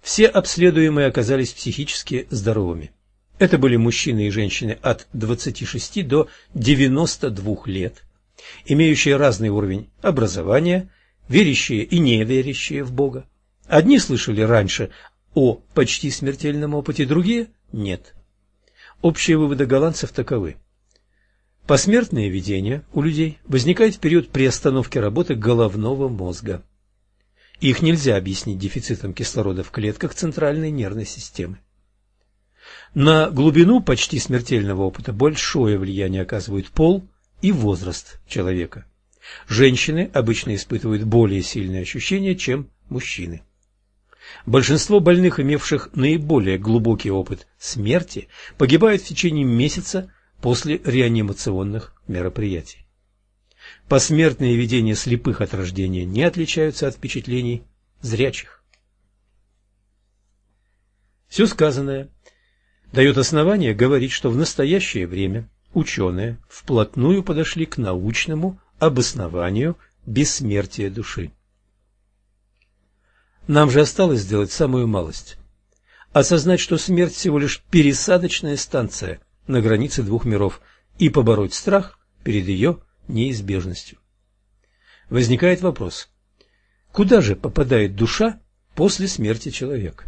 Все обследуемые оказались психически здоровыми. Это были мужчины и женщины от 26 до 92 лет, имеющие разный уровень образования, верящие и неверящие в Бога. Одни слышали раньше о почти смертельном опыте, другие – нет. Общие выводы голландцев таковы. Посмертное видение у людей возникает в период приостановки работы головного мозга. Их нельзя объяснить дефицитом кислорода в клетках центральной нервной системы. На глубину почти смертельного опыта большое влияние оказывают пол и возраст человека. Женщины обычно испытывают более сильные ощущения, чем мужчины. Большинство больных, имевших наиболее глубокий опыт смерти, погибают в течение месяца после реанимационных мероприятий. Посмертные видения слепых от рождения не отличаются от впечатлений зрячих. Все сказанное дает основание говорить, что в настоящее время ученые вплотную подошли к научному обоснованию бессмертия души. Нам же осталось сделать самую малость – осознать, что смерть всего лишь пересадочная станция на границе двух миров и побороть страх перед ее неизбежностью. Возникает вопрос, куда же попадает душа после смерти человека?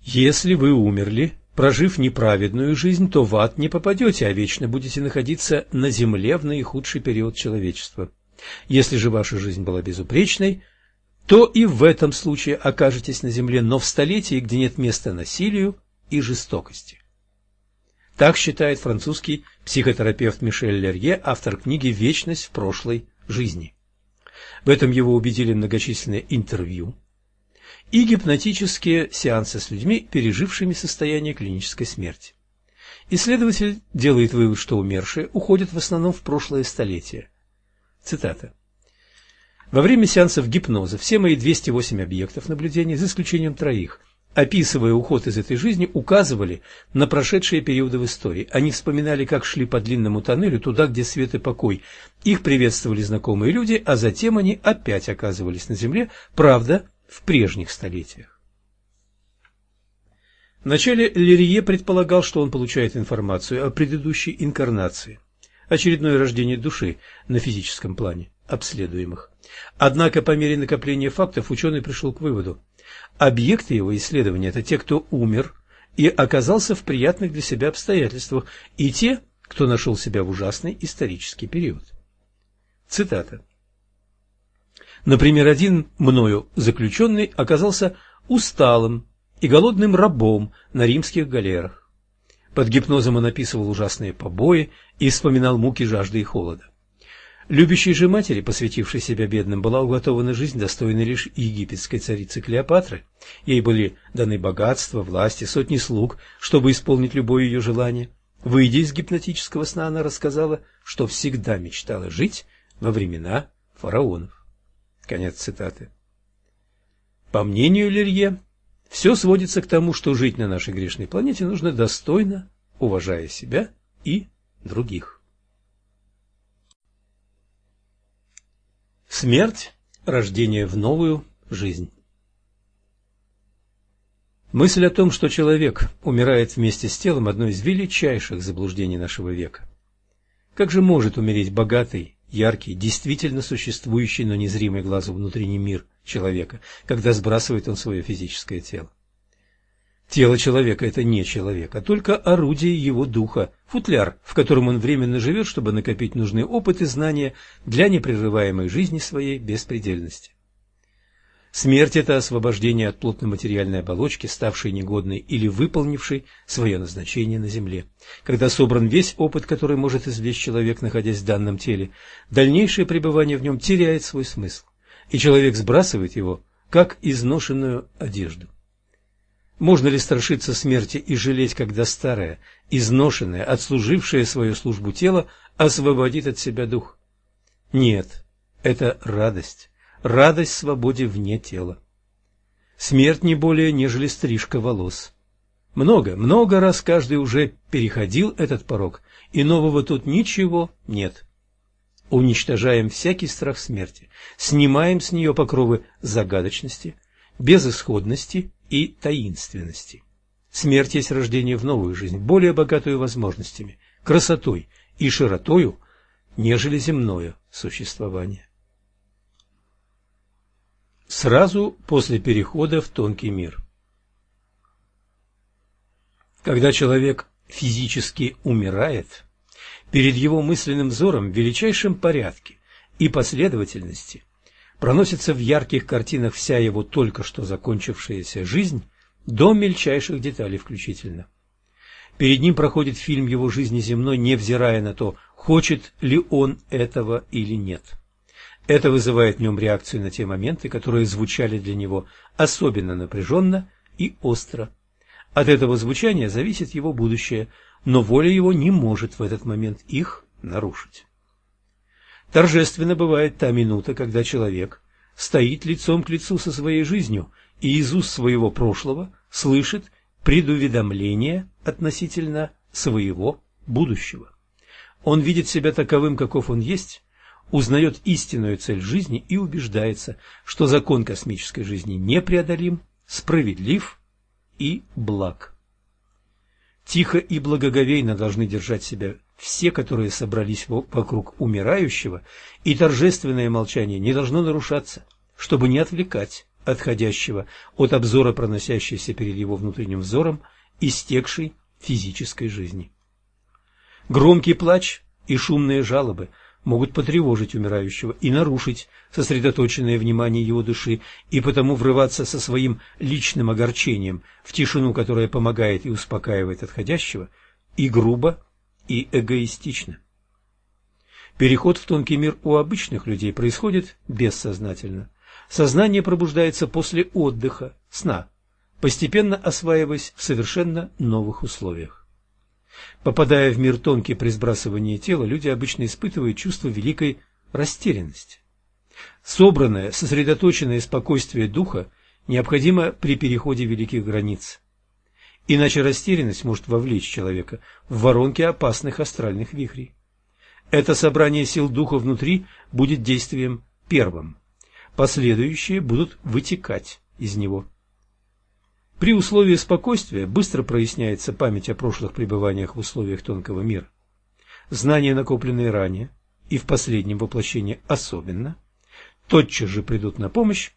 Если вы умерли, прожив неправедную жизнь, то в ад не попадете, а вечно будете находиться на земле в наихудший период человечества. Если же ваша жизнь была безупречной, то и в этом случае окажетесь на земле, но в столетии, где нет места насилию, и жестокости. Так считает французский психотерапевт Мишель Лерье, автор книги «Вечность в прошлой жизни». В этом его убедили многочисленные интервью и гипнотические сеансы с людьми, пережившими состояние клинической смерти. Исследователь делает вывод, что умершие уходят в основном в прошлое столетие. Цитата. Во время сеансов гипноза все мои 208 объектов наблюдения, за исключением троих, описывая уход из этой жизни, указывали на прошедшие периоды в истории. Они вспоминали, как шли по длинному тоннелю туда, где свет и покой. Их приветствовали знакомые люди, а затем они опять оказывались на земле, правда, в прежних столетиях. Вначале Лерие предполагал, что он получает информацию о предыдущей инкарнации, очередное рождение души на физическом плане обследуемых. Однако по мере накопления фактов ученый пришел к выводу. Объекты его исследования – это те, кто умер и оказался в приятных для себя обстоятельствах, и те, кто нашел себя в ужасный исторический период. Цитата. Например, один мною заключенный оказался усталым и голодным рабом на римских галерах. Под гипнозом он описывал ужасные побои и вспоминал муки жажды и холода. Любящей же матери, посвятившей себя бедным, была уготована жизнь, достойная лишь египетской царицы Клеопатры. Ей были даны богатство, власть и сотни слуг, чтобы исполнить любое ее желание. Выйдя из гипнотического сна, она рассказала, что всегда мечтала жить во времена фараонов. Конец цитаты. По мнению Лерье, все сводится к тому, что жить на нашей грешной планете нужно достойно, уважая себя и других. Смерть – рождение в новую жизнь. Мысль о том, что человек умирает вместе с телом – одно из величайших заблуждений нашего века. Как же может умереть богатый, яркий, действительно существующий, но незримый глазу внутренний мир человека, когда сбрасывает он свое физическое тело? Тело человека – это не человек, а только орудие его духа, футляр, в котором он временно живет, чтобы накопить нужный опыт и знания для непрерываемой жизни своей беспредельности. Смерть – это освобождение от плотно-материальной оболочки, ставшей негодной или выполнившей свое назначение на Земле. Когда собран весь опыт, который может извлечь человек, находясь в данном теле, дальнейшее пребывание в нем теряет свой смысл, и человек сбрасывает его, как изношенную одежду. Можно ли страшиться смерти и жалеть, когда старое, изношенное, отслужившее свою службу тело освободит от себя дух? Нет, это радость, радость свободе вне тела. Смерть не более, нежели стрижка волос. Много, много раз каждый уже переходил этот порог, и нового тут ничего нет. Уничтожаем всякий страх смерти, снимаем с нее покровы загадочности, безысходности и таинственности. Смерть есть рождение в новую жизнь, более богатую возможностями, красотой и широтою, нежели земное существование. Сразу после перехода в тонкий мир. Когда человек физически умирает, перед его мысленным взором в величайшем порядке и последовательности проносится в ярких картинах вся его только что закончившаяся жизнь, до мельчайших деталей включительно. Перед ним проходит фильм его жизни земной, невзирая на то, хочет ли он этого или нет. Это вызывает в нем реакцию на те моменты, которые звучали для него особенно напряженно и остро. От этого звучания зависит его будущее, но воля его не может в этот момент их нарушить. Торжественно бывает та минута, когда человек стоит лицом к лицу со своей жизнью и из уст своего прошлого слышит предуведомление относительно своего будущего. Он видит себя таковым, каков он есть, узнает истинную цель жизни и убеждается, что закон космической жизни непреодолим, справедлив и благ. Тихо и благоговейно должны держать себя все, которые собрались вокруг умирающего, и торжественное молчание не должно нарушаться, чтобы не отвлекать отходящего от обзора, проносящейся перед его внутренним взором, истекшей физической жизни. Громкий плач и шумные жалобы могут потревожить умирающего и нарушить сосредоточенное внимание его души, и потому врываться со своим личным огорчением в тишину, которая помогает и успокаивает отходящего, и грубо и эгоистично. Переход в тонкий мир у обычных людей происходит бессознательно. Сознание пробуждается после отдыха, сна, постепенно осваиваясь в совершенно новых условиях. Попадая в мир тонкий при сбрасывании тела, люди обычно испытывают чувство великой растерянности. Собранное, сосредоточенное спокойствие духа необходимо при переходе великих границ. Иначе растерянность может вовлечь человека в воронки опасных астральных вихрей. Это собрание сил духа внутри будет действием первым. Последующие будут вытекать из него. При условии спокойствия быстро проясняется память о прошлых пребываниях в условиях тонкого мира. Знания, накопленные ранее, и в последнем воплощении особенно, тотчас же придут на помощь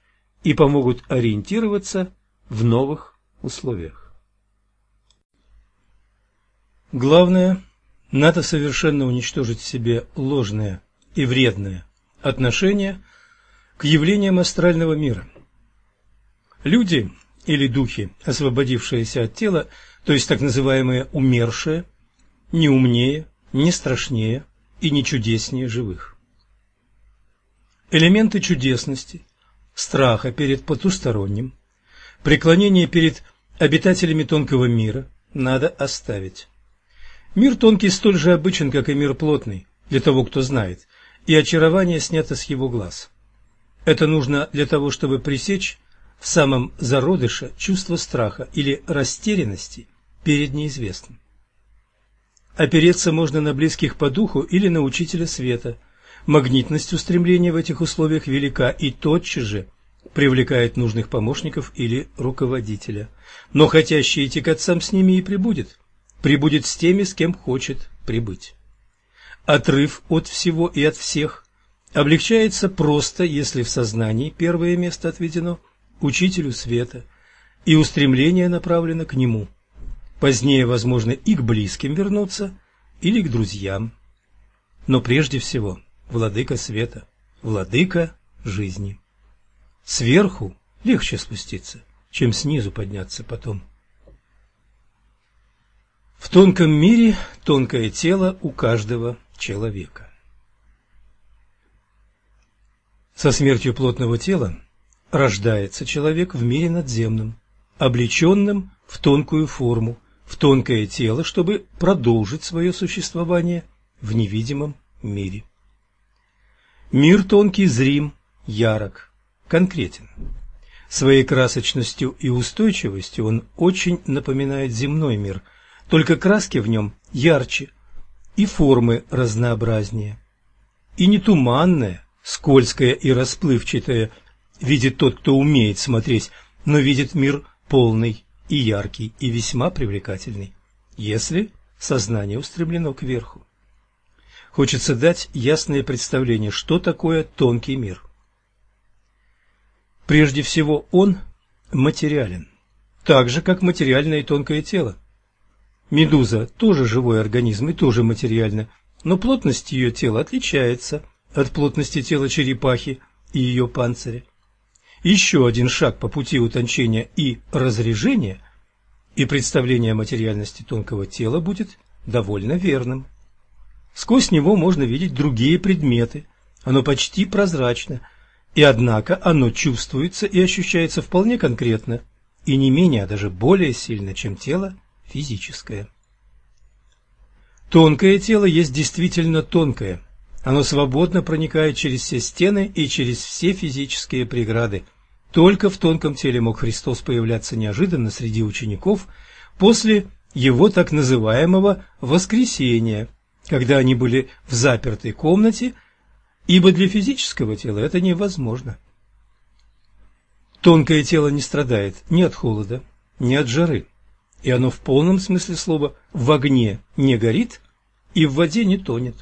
и помогут ориентироваться в новых условиях. Главное, надо совершенно уничтожить в себе ложное и вредное отношение к явлениям астрального мира. Люди или духи, освободившиеся от тела, то есть так называемые умершие, не умнее, не страшнее и не чудеснее живых. Элементы чудесности, страха перед потусторонним, преклонение перед обитателями тонкого мира надо оставить. Мир тонкий столь же обычен, как и мир плотный, для того, кто знает, и очарование снято с его глаз. Это нужно для того, чтобы пресечь в самом зародыше чувство страха или растерянности перед неизвестным. Опереться можно на близких по духу или на учителя света. Магнитность устремления в этих условиях велика и тотчас же привлекает нужных помощников или руководителя. Но хотящий идти к отцам с ними и прибудет. Прибудет с теми, с кем хочет прибыть. Отрыв от всего и от всех облегчается просто, если в сознании первое место отведено учителю света, и устремление направлено к нему. Позднее, возможно, и к близким вернуться, или к друзьям. Но прежде всего, владыка света, владыка жизни. Сверху легче спуститься, чем снизу подняться потом. В тонком мире тонкое тело у каждого человека. Со смертью плотного тела рождается человек в мире надземном, облеченным в тонкую форму, в тонкое тело, чтобы продолжить свое существование в невидимом мире. Мир тонкий зрим, ярок, конкретен. Своей красочностью и устойчивостью он очень напоминает земной мир, только краски в нем ярче и формы разнообразнее. И не туманное, скользкое и расплывчатое видит тот, кто умеет смотреть, но видит мир полный и яркий и весьма привлекательный, если сознание устремлено кверху. Хочется дать ясное представление, что такое тонкий мир. Прежде всего, он материален, так же, как материальное и тонкое тело. Медуза тоже живой организм и тоже материальна, но плотность ее тела отличается от плотности тела черепахи и ее панциря. Еще один шаг по пути утончения и разрежения, и представление о материальности тонкого тела будет довольно верным. Сквозь него можно видеть другие предметы, оно почти прозрачно, и однако оно чувствуется и ощущается вполне конкретно, и не менее, а даже более сильно, чем тело физическое. Тонкое тело есть действительно тонкое. Оно свободно проникает через все стены и через все физические преграды. Только в тонком теле мог Христос появляться неожиданно среди учеников после его так называемого «воскресения», когда они были в запертой комнате, ибо для физического тела это невозможно. Тонкое тело не страдает ни от холода, ни от жары и оно в полном смысле слова в огне не горит и в воде не тонет.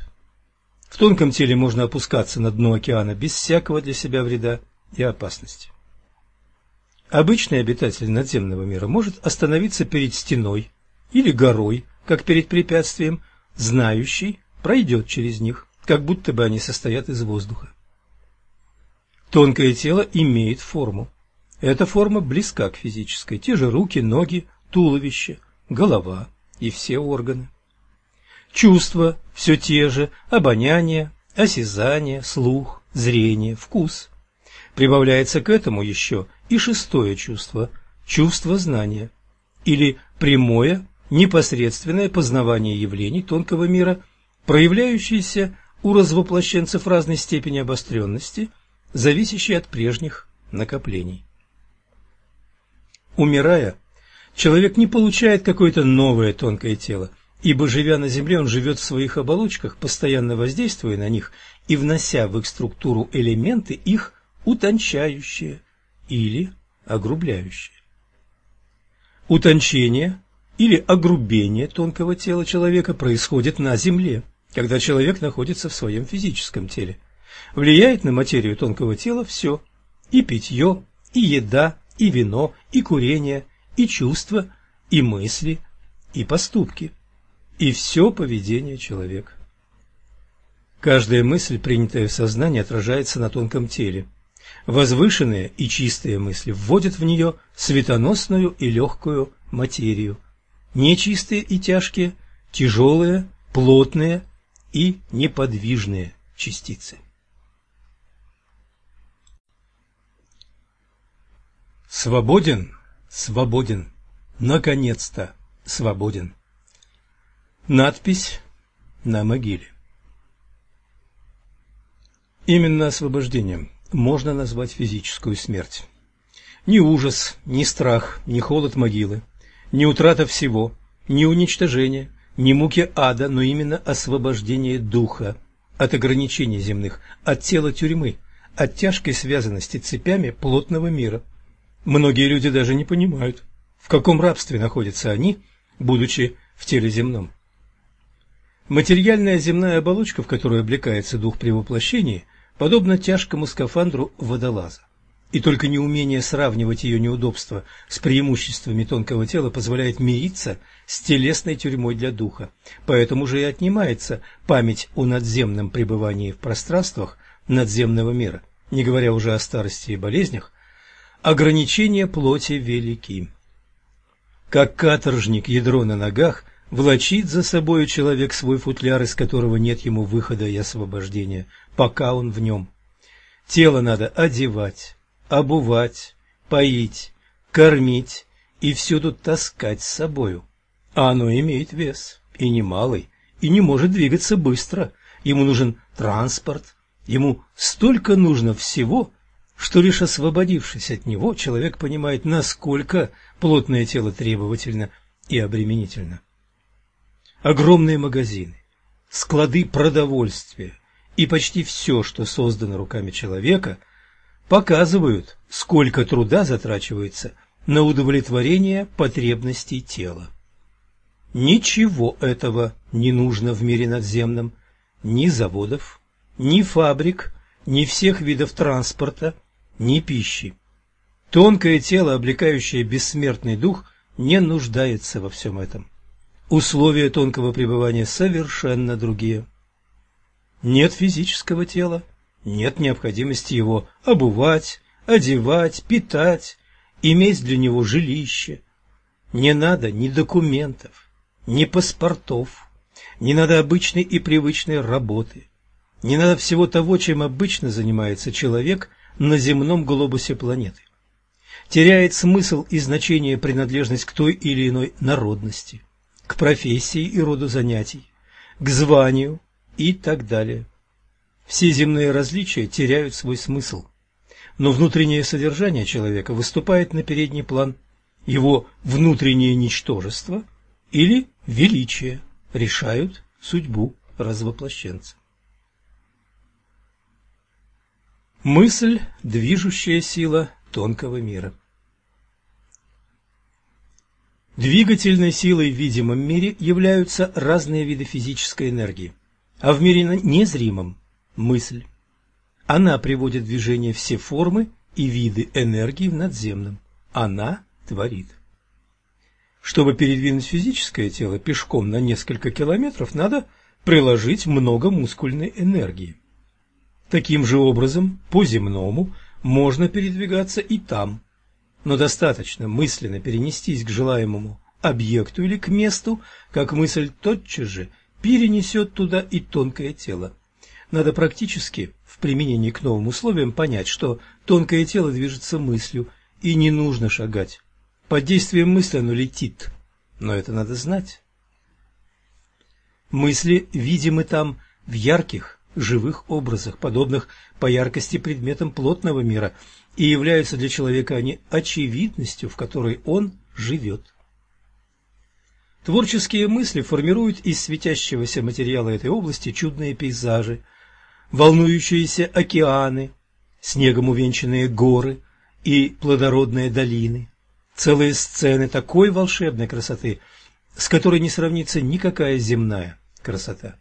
В тонком теле можно опускаться на дно океана без всякого для себя вреда и опасности. Обычный обитатель надземного мира может остановиться перед стеной или горой, как перед препятствием, знающий пройдет через них, как будто бы они состоят из воздуха. Тонкое тело имеет форму. Эта форма близка к физической, те же руки, ноги, туловище, голова и все органы. Чувства все те же – обоняние, осязание, слух, зрение, вкус. Прибавляется к этому еще и шестое чувство – чувство знания, или прямое, непосредственное познавание явлений тонкого мира, проявляющееся у развоплощенцев разной степени обостренности зависящий от прежних накоплений. Умирая, человек не получает какое-то новое тонкое тело, ибо, живя на Земле, он живет в своих оболочках, постоянно воздействуя на них и внося в их структуру элементы, их утончающие или огрубляющие. Утончение или огрубение тонкого тела человека происходит на Земле, когда человек находится в своем физическом теле. Влияет на материю тонкого тела все – и питье, и еда, и вино, и курение, и чувства, и мысли, и поступки, и все поведение человека. Каждая мысль, принятая в сознание, отражается на тонком теле. Возвышенные и чистые мысли вводят в нее светоносную и легкую материю. Нечистые и тяжкие, тяжелые, плотные и неподвижные частицы. Свободен, свободен, наконец-то свободен. Надпись на могиле. Именно освобождением можно назвать физическую смерть. Ни ужас, ни страх, ни холод могилы, ни утрата всего, ни уничтожение, ни муки ада, но именно освобождение духа от ограничений земных, от тела тюрьмы, от тяжкой связанности цепями плотного мира. Многие люди даже не понимают, в каком рабстве находятся они, будучи в теле земном. Материальная земная оболочка, в которую облекается дух при воплощении, подобна тяжкому скафандру водолаза. И только неумение сравнивать ее неудобства с преимуществами тонкого тела позволяет мириться с телесной тюрьмой для духа. Поэтому же и отнимается память о надземном пребывании в пространствах надземного мира, не говоря уже о старости и болезнях, ограничения плоти велики. Как каторжник ядро на ногах влачит за собою человек свой футляр, из которого нет ему выхода и освобождения, пока он в нем. Тело надо одевать, обувать, поить, кормить и всюду таскать с собою. А оно имеет вес, и немалый, и не может двигаться быстро. Ему нужен транспорт, ему столько нужно всего, что лишь освободившись от него, человек понимает, насколько плотное тело требовательно и обременительно. Огромные магазины, склады продовольствия и почти все, что создано руками человека – показывают, сколько труда затрачивается на удовлетворение потребностей тела. Ничего этого не нужно в мире надземном, ни заводов, ни фабрик, ни всех видов транспорта, ни пищи. Тонкое тело, облекающее бессмертный дух, не нуждается во всем этом. Условия тонкого пребывания совершенно другие. Нет физического тела, нет необходимости его обувать, одевать, питать, иметь для него жилище. Не надо ни документов, ни паспортов, не надо обычной и привычной работы, не надо всего того, чем обычно занимается человек на земном глобусе планеты. Теряет смысл и значение принадлежность к той или иной народности, к профессии и роду занятий, к званию и так далее. Все земные различия теряют свой смысл. Но внутреннее содержание человека выступает на передний план. Его внутреннее ничтожество или величие решают судьбу развоплощенца. Мысль – движущая сила тонкого мира. Двигательной силой в видимом мире являются разные виды физической энергии, а в мире незримом мысль. Она приводит в движение все формы и виды энергии в надземном. Она творит. Чтобы передвинуть физическое тело пешком на несколько километров, надо приложить много мускульной энергии. Таким же образом, по земному, можно передвигаться и там, но достаточно мысленно перенестись к желаемому объекту или к месту, как мысль тотчас же перенесет туда и тонкое тело. Надо практически, в применении к новым условиям, понять, что тонкое тело движется мыслью, и не нужно шагать. Под действием мысли оно летит, но это надо знать. Мысли видимы там в ярких, живых образах, подобных по яркости предметам плотного мира, и являются для человека они очевидностью, в которой он живет. Творческие мысли формируют из светящегося материала этой области чудные пейзажи, волнующиеся океаны, снегом увенчанные горы и плодородные долины, целые сцены такой волшебной красоты, с которой не сравнится никакая земная красота.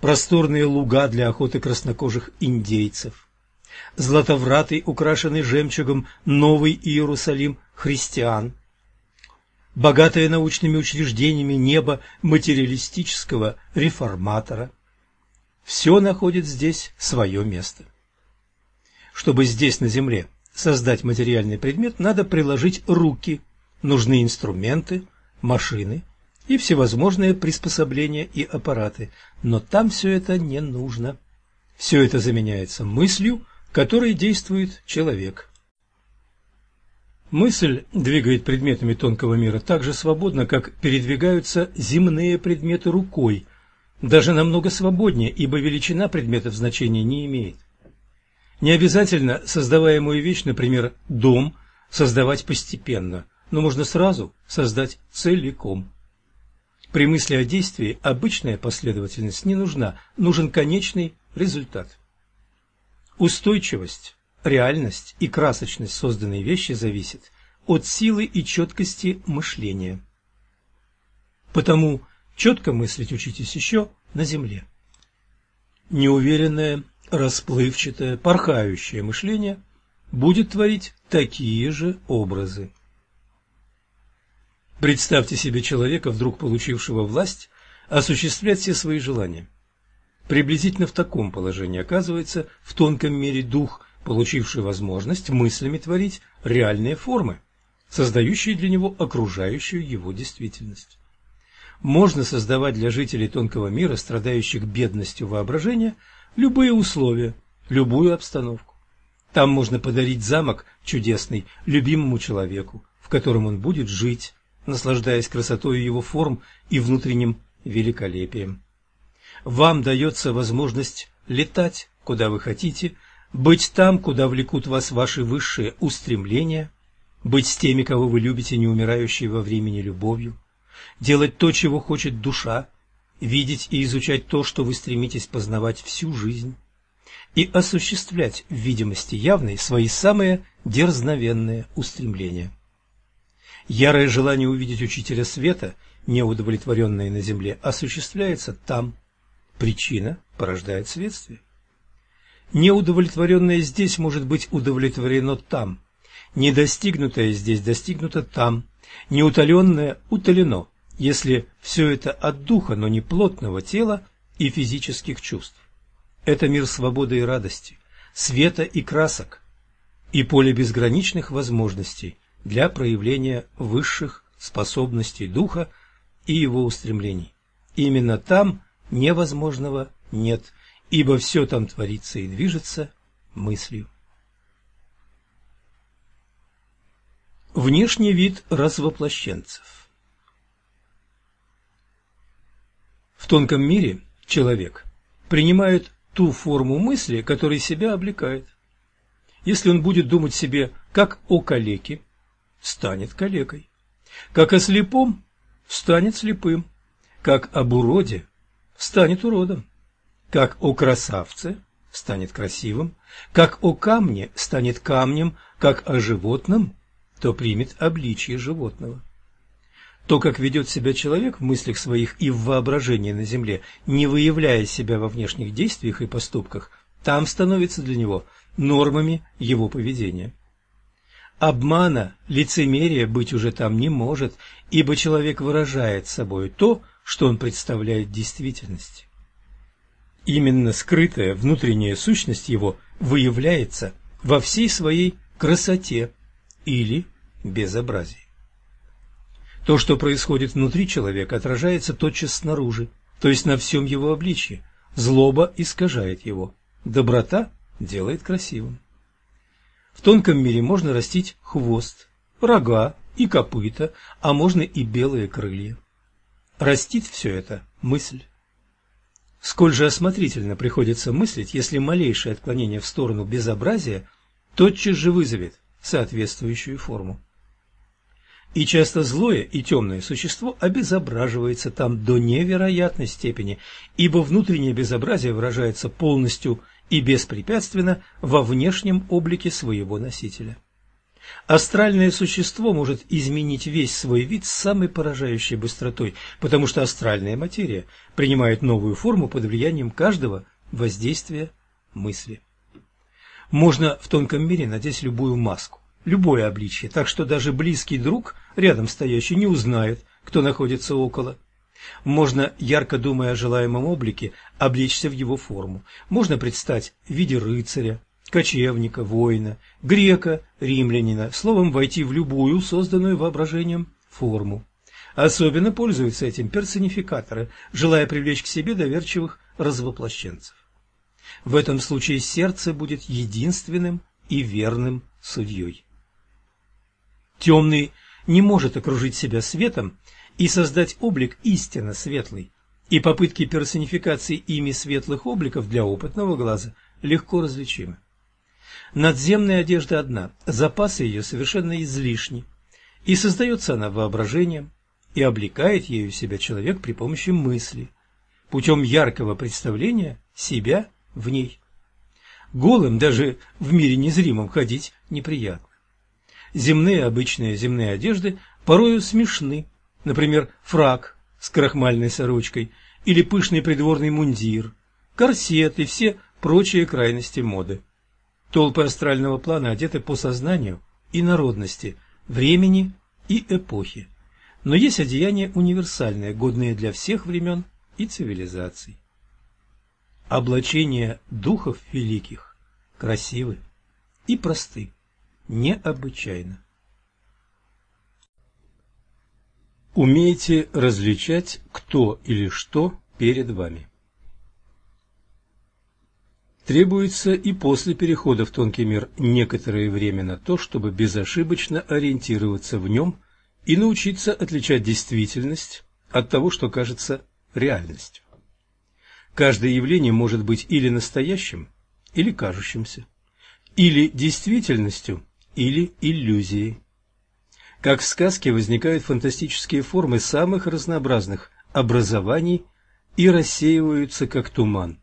Просторные луга для охоты краснокожих индейцев, златовратый, украшенный жемчугом Новый Иерусалим христиан – богатое научными учреждениями небо материалистического реформатора. Все находит здесь свое место. Чтобы здесь, на Земле, создать материальный предмет, надо приложить руки, нужны инструменты, машины и всевозможные приспособления и аппараты, но там все это не нужно. Все это заменяется мыслью, которой действует человек. Мысль двигает предметами тонкого мира так же свободно, как передвигаются земные предметы рукой, даже намного свободнее, ибо величина предметов значения не имеет. Не обязательно создаваемую вещь, например, дом, создавать постепенно, но можно сразу создать целиком. При мысли о действии обычная последовательность не нужна, нужен конечный результат. Устойчивость Реальность и красочность созданной вещи зависит от силы и четкости мышления. Потому четко мыслить учитесь еще на земле. Неуверенное, расплывчатое, порхающее мышление будет творить такие же образы. Представьте себе человека, вдруг получившего власть, осуществлять все свои желания. Приблизительно в таком положении оказывается в тонком мире дух получивший возможность мыслями творить реальные формы, создающие для него окружающую его действительность. Можно создавать для жителей тонкого мира, страдающих бедностью воображения, любые условия, любую обстановку. Там можно подарить замок чудесный любимому человеку, в котором он будет жить, наслаждаясь красотой его форм и внутренним великолепием. Вам дается возможность летать, куда вы хотите, быть там, куда влекут вас ваши высшие устремления, быть с теми, кого вы любите, не умирающей во времени любовью, делать то, чего хочет душа, видеть и изучать то, что вы стремитесь познавать всю жизнь, и осуществлять в видимости явной свои самые дерзновенные устремления. Ярое желание увидеть Учителя Света, неудовлетворенное на земле, осуществляется там. Причина порождает следствие. Неудовлетворенное здесь может быть удовлетворено там. Недостигнутое здесь достигнуто там. Неутоленное утолено, если все это от духа, но не плотного тела и физических чувств. Это мир свободы и радости, света и красок, и поле безграничных возможностей для проявления высших способностей духа и его устремлений. Именно там невозможного нет ибо все там творится и движется мыслью. Внешний вид развоплощенцев В тонком мире человек принимает ту форму мысли, которой себя облекает. Если он будет думать себе как о калеке, станет калекой, как о слепом, станет слепым, как об уроде, станет уродом. Как о красавце станет красивым, как о камне станет камнем, как о животном, то примет обличие животного. То, как ведет себя человек в мыслях своих и в воображении на земле, не выявляя себя во внешних действиях и поступках, там становится для него нормами его поведения. Обмана, лицемерия быть уже там не может, ибо человек выражает собой то, что он представляет в действительности. Именно скрытая внутренняя сущность его выявляется во всей своей красоте или безобразии. То, что происходит внутри человека, отражается тотчас снаружи, то есть на всем его обличье. Злоба искажает его, доброта делает красивым. В тонком мире можно растить хвост, рога и копыта, а можно и белые крылья. Растит все это мысль. Сколь же осмотрительно приходится мыслить, если малейшее отклонение в сторону безобразия тотчас же вызовет соответствующую форму. И часто злое и темное существо обезображивается там до невероятной степени, ибо внутреннее безобразие выражается полностью и беспрепятственно во внешнем облике своего носителя. Астральное существо может изменить весь свой вид с самой поражающей быстротой, потому что астральная материя принимает новую форму под влиянием каждого воздействия мысли. Можно в тонком мире надеть любую маску, любое обличье, так что даже близкий друг, рядом стоящий, не узнает, кто находится около. Можно, ярко думая о желаемом облике, облечься в его форму. Можно предстать в виде рыцаря, кочевника, воина, грека, римлянина, словом, войти в любую созданную воображением форму. Особенно пользуются этим персонификаторы, желая привлечь к себе доверчивых развоплощенцев. В этом случае сердце будет единственным и верным судьей. Темный не может окружить себя светом и создать облик истинно светлый, и попытки персонификации ими светлых обликов для опытного глаза легко различимы. Надземная одежда одна, запасы ее совершенно излишни, и создается она воображением, и облекает ею себя человек при помощи мысли, путем яркого представления себя в ней. Голым даже в мире незримом ходить неприятно. Земные обычные земные одежды порою смешны, например, фрак с крахмальной сорочкой или пышный придворный мундир, корсет и все прочие крайности моды. Толпы астрального плана одеты по сознанию и народности, времени и эпохи. Но есть одеяния универсальные, годные для всех времен и цивилизаций. Облачения духов великих красивы и просты, необычайно. Умейте различать, кто или что перед вами. Требуется и после перехода в тонкий мир некоторое время на то, чтобы безошибочно ориентироваться в нем и научиться отличать действительность от того, что кажется реальностью. Каждое явление может быть или настоящим, или кажущимся, или действительностью, или иллюзией. Как в сказке возникают фантастические формы самых разнообразных образований и рассеиваются как туман.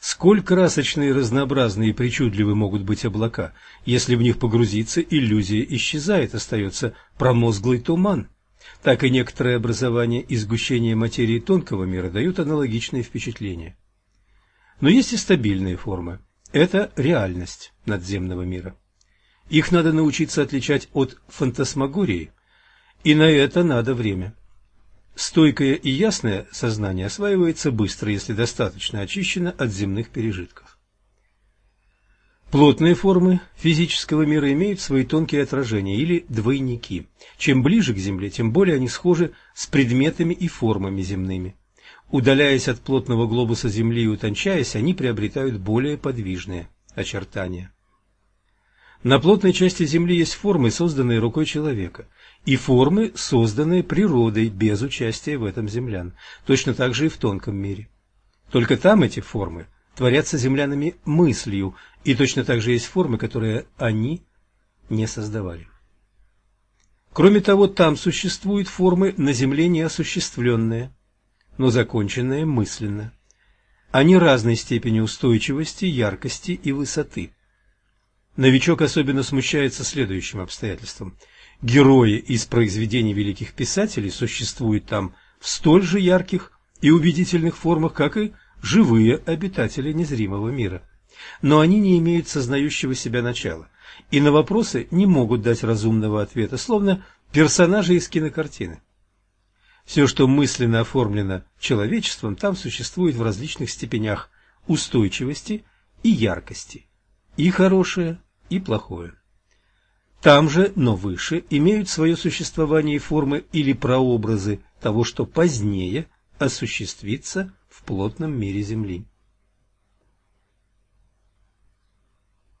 Сколь красочные, разнообразные и причудливы могут быть облака, если в них погрузиться, иллюзия исчезает, остается промозглый туман так и некоторые образования и сгущение материи тонкого мира дают аналогичные впечатления. Но есть и стабильные формы. Это реальность надземного мира. Их надо научиться отличать от фантасмагории, и на это надо время. Стойкое и ясное сознание осваивается быстро, если достаточно очищено от земных пережитков. Плотные формы физического мира имеют свои тонкие отражения или двойники. Чем ближе к Земле, тем более они схожи с предметами и формами земными. Удаляясь от плотного глобуса Земли и утончаясь, они приобретают более подвижные очертания. На плотной части Земли есть формы, созданные рукой человека, и формы, созданные природой без участия в этом землян, точно так же и в тонком мире. Только там эти формы творятся землянами мыслью, и точно так же есть формы, которые они не создавали. Кроме того, там существуют формы на Земле неосуществленные, но законченные мысленно. Они разной степени устойчивости, яркости и высоты. Новичок особенно смущается следующим обстоятельством. Герои из произведений великих писателей существуют там в столь же ярких и убедительных формах, как и живые обитатели незримого мира. Но они не имеют сознающего себя начала, и на вопросы не могут дать разумного ответа, словно персонажи из кинокартины. Все, что мысленно оформлено человечеством, там существует в различных степенях устойчивости и яркости, и хорошее, и плохое. Там же, но выше, имеют свое существование формы или прообразы того, что позднее осуществится в плотном мире Земли.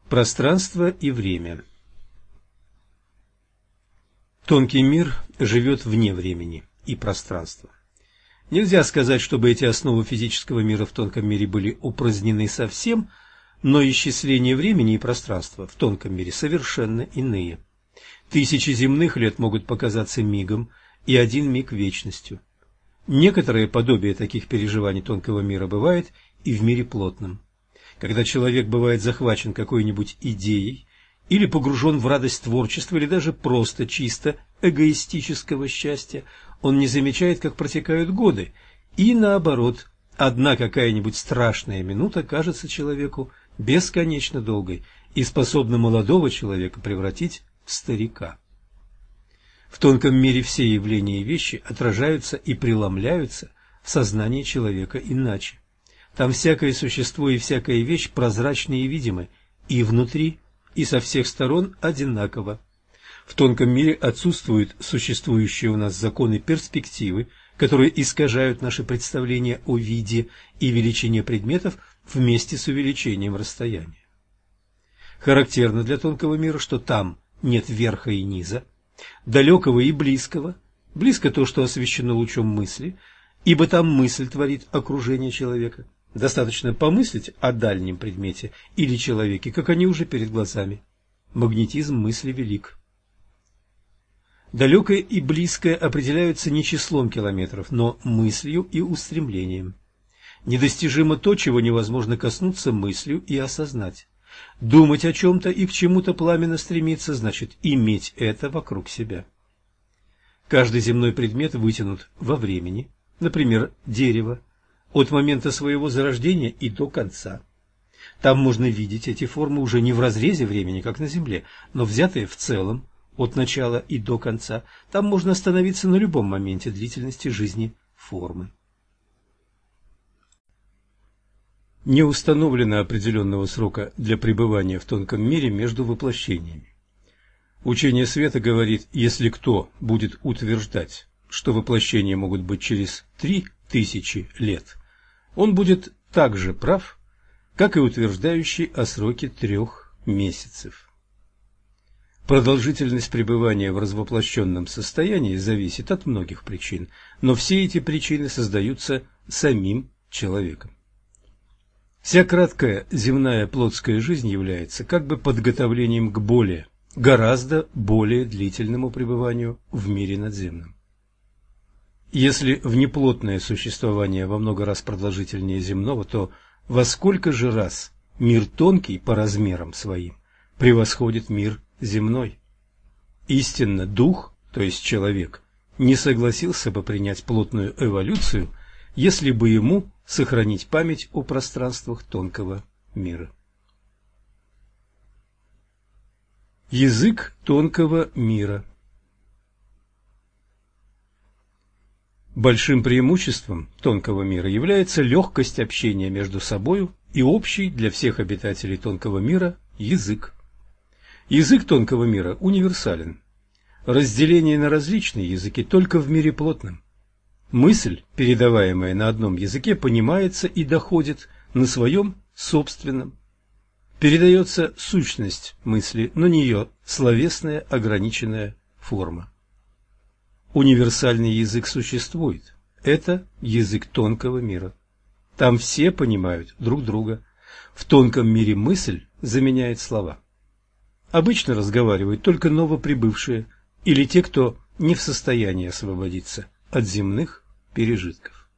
Пространство и время Тонкий мир живет вне времени и пространства. Нельзя сказать, чтобы эти основы физического мира в тонком мире были упразднены совсем, но исчисление времени и пространства в тонком мире совершенно иные. Тысячи земных лет могут показаться мигом, и один миг – вечностью. Некоторое подобие таких переживаний тонкого мира бывает и в мире плотном. Когда человек бывает захвачен какой-нибудь идеей или погружен в радость творчества, или даже просто чисто эгоистического счастья, он не замечает, как протекают годы, и наоборот, одна какая-нибудь страшная минута кажется человеку бесконечно долгой и способна молодого человека превратить в старика. В тонком мире все явления и вещи отражаются и преломляются в сознании человека иначе. Там всякое существо и всякая вещь прозрачны и видимы, и внутри, и со всех сторон одинаково. В тонком мире отсутствуют существующие у нас законы перспективы, которые искажают наши представления о виде и величине предметов вместе с увеличением расстояния. Характерно для тонкого мира, что там нет верха и низа, далекого и близкого, близко то, что освещено лучом мысли, ибо там мысль творит окружение человека. Достаточно помыслить о дальнем предмете или человеке, как они уже перед глазами. Магнетизм мысли велик. Далекое и близкое определяются не числом километров, но мыслью и устремлением. Недостижимо то, чего невозможно коснуться мыслью и осознать. Думать о чем-то и к чему-то пламенно стремиться, значит иметь это вокруг себя. Каждый земной предмет вытянут во времени, например, дерево, от момента своего зарождения и до конца. Там можно видеть эти формы уже не в разрезе времени, как на Земле, но взятые в целом, от начала и до конца, там можно остановиться на любом моменте длительности жизни формы. Не установлено определенного срока для пребывания в тонком мире между воплощениями. Учение света говорит, если кто будет утверждать, что воплощения могут быть через три тысячи лет, он будет так же прав, как и утверждающий о сроке трех месяцев. Продолжительность пребывания в развоплощенном состоянии зависит от многих причин, но все эти причины создаются самим человеком. Вся краткая земная плотская жизнь является как бы подготовлением к более, гораздо более длительному пребыванию в мире надземном. Если внеплотное существование во много раз продолжительнее земного, то во сколько же раз мир тонкий по размерам своим превосходит мир земной. Истинно дух, то есть человек, не согласился бы принять плотную эволюцию, если бы ему сохранить память о пространствах тонкого мира. Язык тонкого мира Большим преимуществом тонкого мира является легкость общения между собою и общий для всех обитателей тонкого мира язык. Язык тонкого мира универсален. Разделение на различные языки только в мире плотном. Мысль, передаваемая на одном языке, понимается и доходит на своем собственном. Передается сущность мысли, но не ее словесная ограниченная форма. Универсальный язык существует. Это язык тонкого мира. Там все понимают друг друга. В тонком мире мысль заменяет слова. Обычно разговаривают только новоприбывшие или те, кто не в состоянии освободиться от земных пережитков.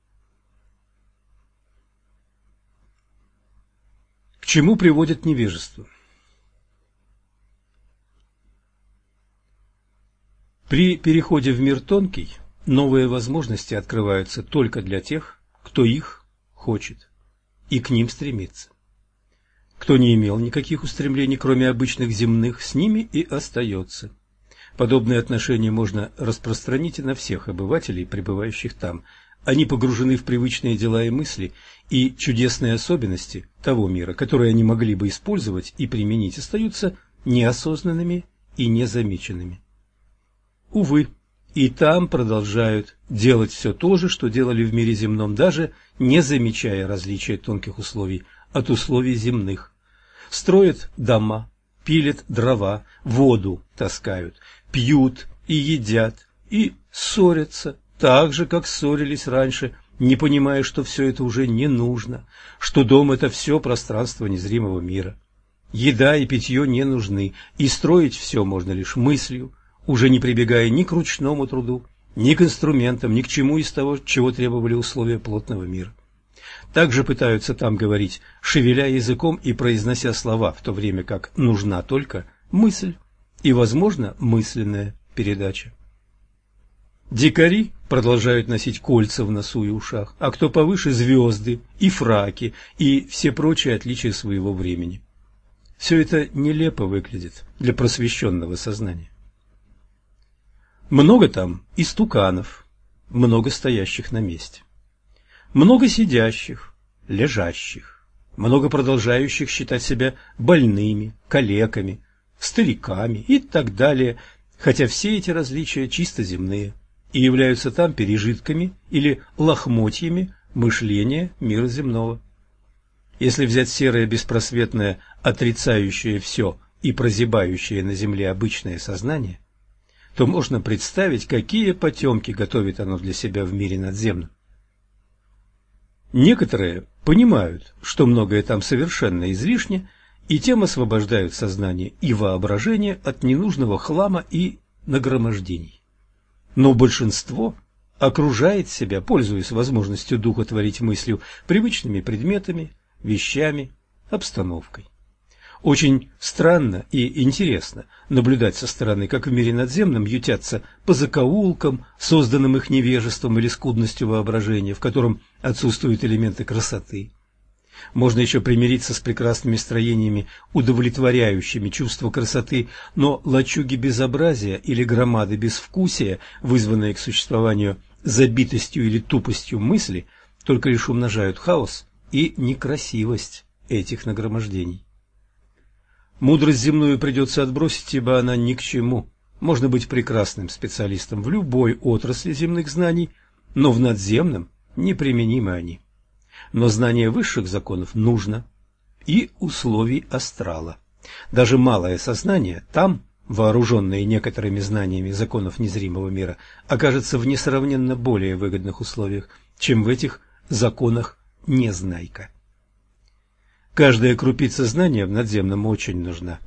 К чему приводит невежество? При переходе в мир тонкий новые возможности открываются только для тех, кто их хочет и к ним стремится. Кто не имел никаких устремлений, кроме обычных земных, с ними и остается. Подобные отношения можно распространить и на всех обывателей, пребывающих там. Они погружены в привычные дела и мысли, и чудесные особенности того мира, которые они могли бы использовать и применить, остаются неосознанными и незамеченными. Увы, и там продолжают делать все то же, что делали в мире земном, даже не замечая различия тонких условий от условий земных. Строят дома, пилят дрова, воду таскают, пьют и едят, и ссорятся так же, как ссорились раньше, не понимая, что все это уже не нужно, что дом – это все пространство незримого мира. Еда и питье не нужны, и строить все можно лишь мыслью, уже не прибегая ни к ручному труду, ни к инструментам, ни к чему из того, чего требовали условия плотного мира. Также пытаются там говорить, шевеля языком и произнося слова, в то время как нужна только мысль и, возможно, мысленная передача. Дикари продолжают носить кольца в носу и ушах, а кто повыше – звезды и фраки и все прочие отличия своего времени. Все это нелепо выглядит для просвещенного сознания. Много там истуканов, много стоящих на месте. Много сидящих, лежащих, много продолжающих считать себя больными, калеками, стариками и так далее, хотя все эти различия чисто земные и являются там пережитками или лохмотьями мышления мира земного. Если взять серое беспросветное, отрицающее все и прозябающее на земле обычное сознание, то можно представить, какие потемки готовит оно для себя в мире надземном. Некоторые понимают, что многое там совершенно излишне, и тем освобождают сознание и воображение от ненужного хлама и нагромождений. Но большинство окружает себя, пользуясь возможностью духа творить мыслью, привычными предметами, вещами, обстановкой. Очень странно и интересно наблюдать со стороны, как в мире надземном ютятся по закоулкам, созданным их невежеством или скудностью воображения, в котором отсутствуют элементы красоты. Можно еще примириться с прекрасными строениями, удовлетворяющими чувство красоты, но лачуги безобразия или громады безвкусия, вызванные к существованию забитостью или тупостью мысли, только лишь умножают хаос и некрасивость этих нагромождений. Мудрость земную придется отбросить, ибо она ни к чему. Можно быть прекрасным специалистом в любой отрасли земных знаний, но в надземном неприменимы они. Но знание высших законов нужно и условий астрала. Даже малое сознание там, вооруженное некоторыми знаниями законов незримого мира, окажется в несравненно более выгодных условиях, чем в этих законах незнайка. Каждая крупица знания в надземном очень нужна.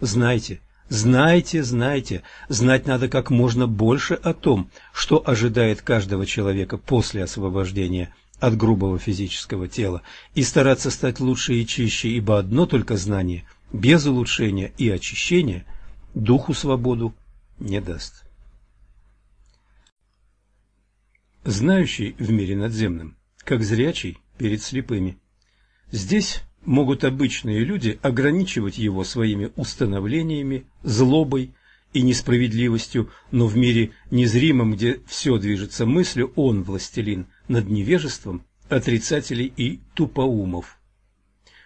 Знайте, знайте, знайте, знать надо как можно больше о том, что ожидает каждого человека после освобождения от грубого физического тела, и стараться стать лучше и чище, ибо одно только знание, без улучшения и очищения, духу свободу не даст. Знающий в мире надземном, как зрячий перед слепыми. Здесь могут обычные люди ограничивать его своими установлениями, злобой и несправедливостью, но в мире незримом, где все движется мыслью, он властелин над невежеством отрицателей и тупоумов.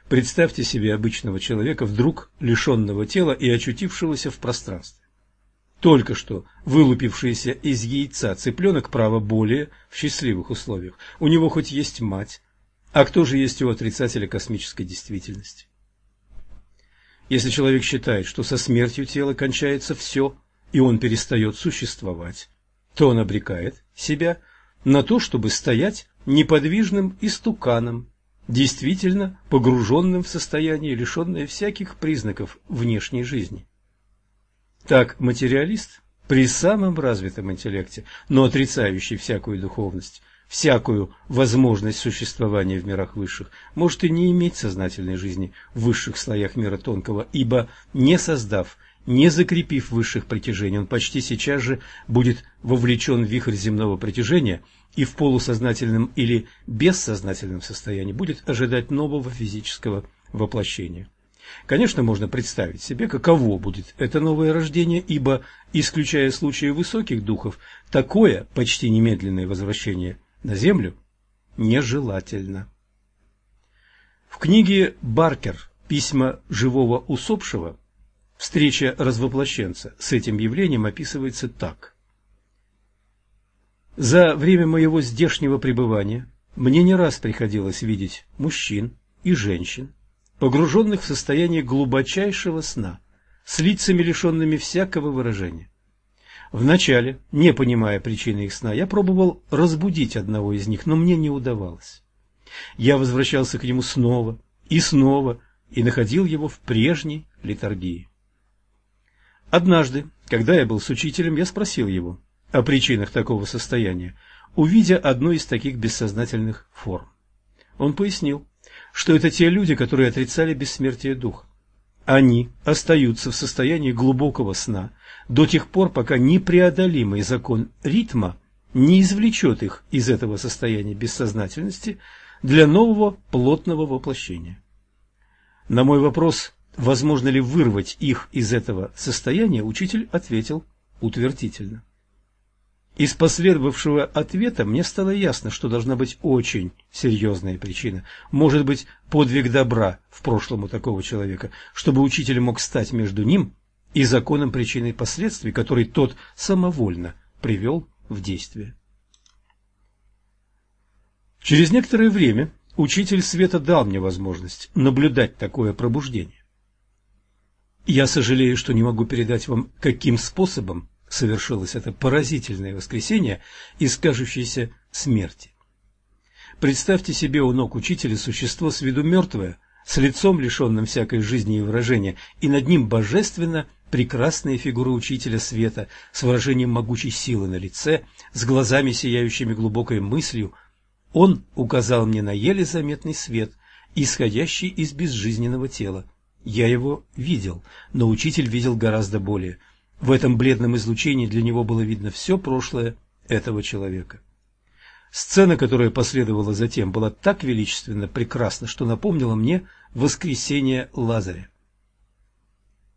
Представьте себе обычного человека, вдруг лишенного тела и очутившегося в пространстве. Только что вылупившийся из яйца цыпленок право более в счастливых условиях. У него хоть есть мать, а кто же есть у отрицателя космической действительности? Если человек считает, что со смертью тела кончается все, и он перестает существовать, то он обрекает себя на то, чтобы стоять неподвижным истуканом, действительно погруженным в состояние, лишенное всяких признаков внешней жизни. Так материалист при самом развитом интеллекте, но отрицающий всякую духовность, всякую возможность существования в мирах высших, может и не иметь сознательной жизни в высших слоях мира тонкого, ибо не создав, не закрепив высших притяжений, он почти сейчас же будет вовлечен в вихрь земного притяжения и в полусознательном или бессознательном состоянии будет ожидать нового физического воплощения. Конечно, можно представить себе, каково будет это новое рождение, ибо, исключая случаи высоких духов, такое почти немедленное возвращение на Землю нежелательно. В книге Баркер «Письма живого усопшего» встреча развоплощенца с этим явлением описывается так. За время моего здешнего пребывания мне не раз приходилось видеть мужчин и женщин, погруженных в состояние глубочайшего сна, с лицами лишенными всякого выражения. Вначале, не понимая причины их сна, я пробовал разбудить одного из них, но мне не удавалось. Я возвращался к нему снова и снова и находил его в прежней литургии. Однажды, когда я был с учителем, я спросил его о причинах такого состояния, увидя одну из таких бессознательных форм. Он пояснил, что это те люди, которые отрицали бессмертие духа. Они остаются в состоянии глубокого сна до тех пор, пока непреодолимый закон ритма не извлечет их из этого состояния бессознательности для нового плотного воплощения. На мой вопрос, возможно ли вырвать их из этого состояния, учитель ответил утвердительно. Из последовавшего ответа мне стало ясно, что должна быть очень серьезная причина, может быть, подвиг добра в прошлом у такого человека, чтобы учитель мог стать между ним и законом причин и последствий, который тот самовольно привел в действие. Через некоторое время учитель света дал мне возможность наблюдать такое пробуждение. Я сожалею, что не могу передать вам, каким способом совершилось это поразительное воскресение из кажущейся смерти. Представьте себе у ног учителя существо с виду мертвое, с лицом лишенным всякой жизни и выражения, и над ним божественно прекрасная фигура учителя света с выражением могучей силы на лице, с глазами, сияющими глубокой мыслью. Он указал мне на еле заметный свет, исходящий из безжизненного тела. Я его видел, но учитель видел гораздо более – в этом бледном излучении для него было видно все прошлое этого человека. Сцена, которая последовала затем, была так величественно прекрасна, что напомнила мне воскресение Лазаря.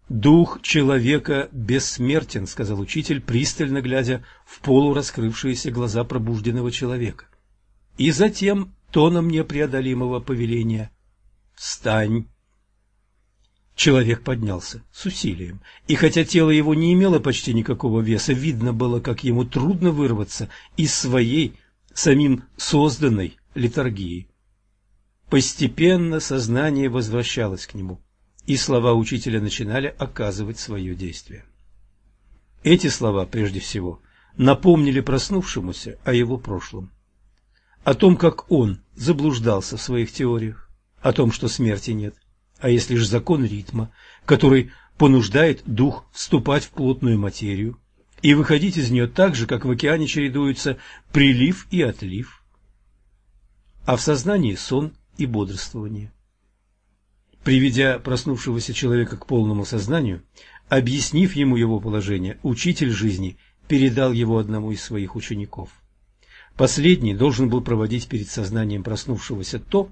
«Дух человека бессмертен», — сказал учитель, пристально глядя в полураскрывшиеся глаза пробужденного человека. И затем тоном непреодолимого повеления «Встань!» Человек поднялся с усилием, и хотя тело его не имело почти никакого веса, видно было, как ему трудно вырваться из своей, самим созданной литургии. Постепенно сознание возвращалось к нему, и слова учителя начинали оказывать свое действие. Эти слова, прежде всего, напомнили проснувшемуся о его прошлом, о том, как он заблуждался в своих теориях, о том, что смерти нет, а есть лишь закон ритма, который понуждает дух вступать в плотную материю и выходить из нее так же, как в океане чередуются прилив и отлив, а в сознании сон и бодрствование. Приведя проснувшегося человека к полному сознанию, объяснив ему его положение, учитель жизни передал его одному из своих учеников. Последний должен был проводить перед сознанием проснувшегося то,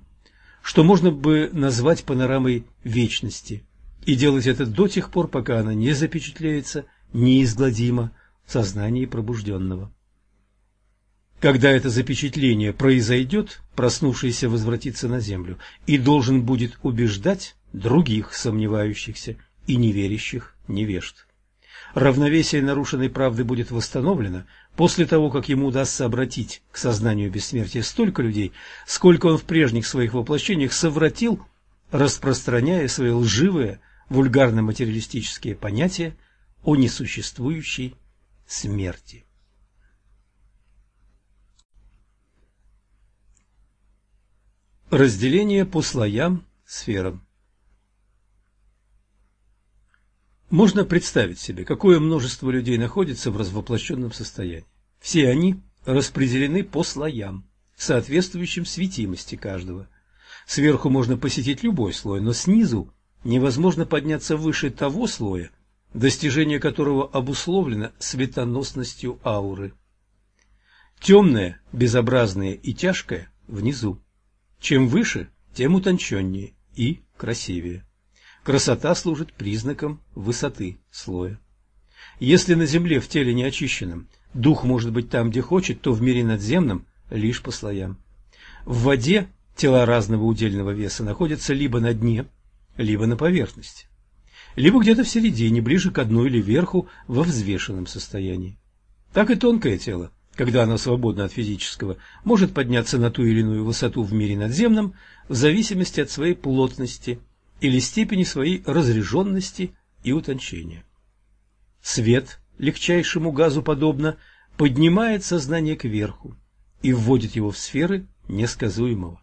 что можно бы назвать панорамой вечности, и делать это до тех пор, пока она не запечатляется неизгладимо в сознании пробужденного. Когда это запечатление произойдет, проснувшийся возвратится на землю и должен будет убеждать других сомневающихся и неверящих невежд. Равновесие нарушенной правды будет восстановлено после того, как ему удастся обратить к сознанию бессмертия столько людей, сколько он в прежних своих воплощениях совратил, распространяя свои лживые, вульгарно-материалистические понятия о несуществующей смерти. Разделение по слоям, сферам Можно представить себе, какое множество людей находится в развоплощенном состоянии. Все они распределены по слоям, соответствующим светимости каждого. Сверху можно посетить любой слой, но снизу невозможно подняться выше того слоя, достижение которого обусловлено светоносностью ауры. Темное, безобразное и тяжкое внизу. Чем выше, тем утонченнее и красивее. Красота служит признаком высоты слоя. Если на земле в теле неочищенном дух может быть там, где хочет, то в мире надземном лишь по слоям. В воде тела разного удельного веса находятся либо на дне, либо на поверхности, либо где-то в середине, ближе к дну или верху, во взвешенном состоянии. Так и тонкое тело, когда оно свободно от физического, может подняться на ту или иную высоту в мире надземном в зависимости от своей плотности или степени своей разреженности и утончения. Свет легчайшему газу подобно, поднимает сознание кверху и вводит его в сферы несказуемого.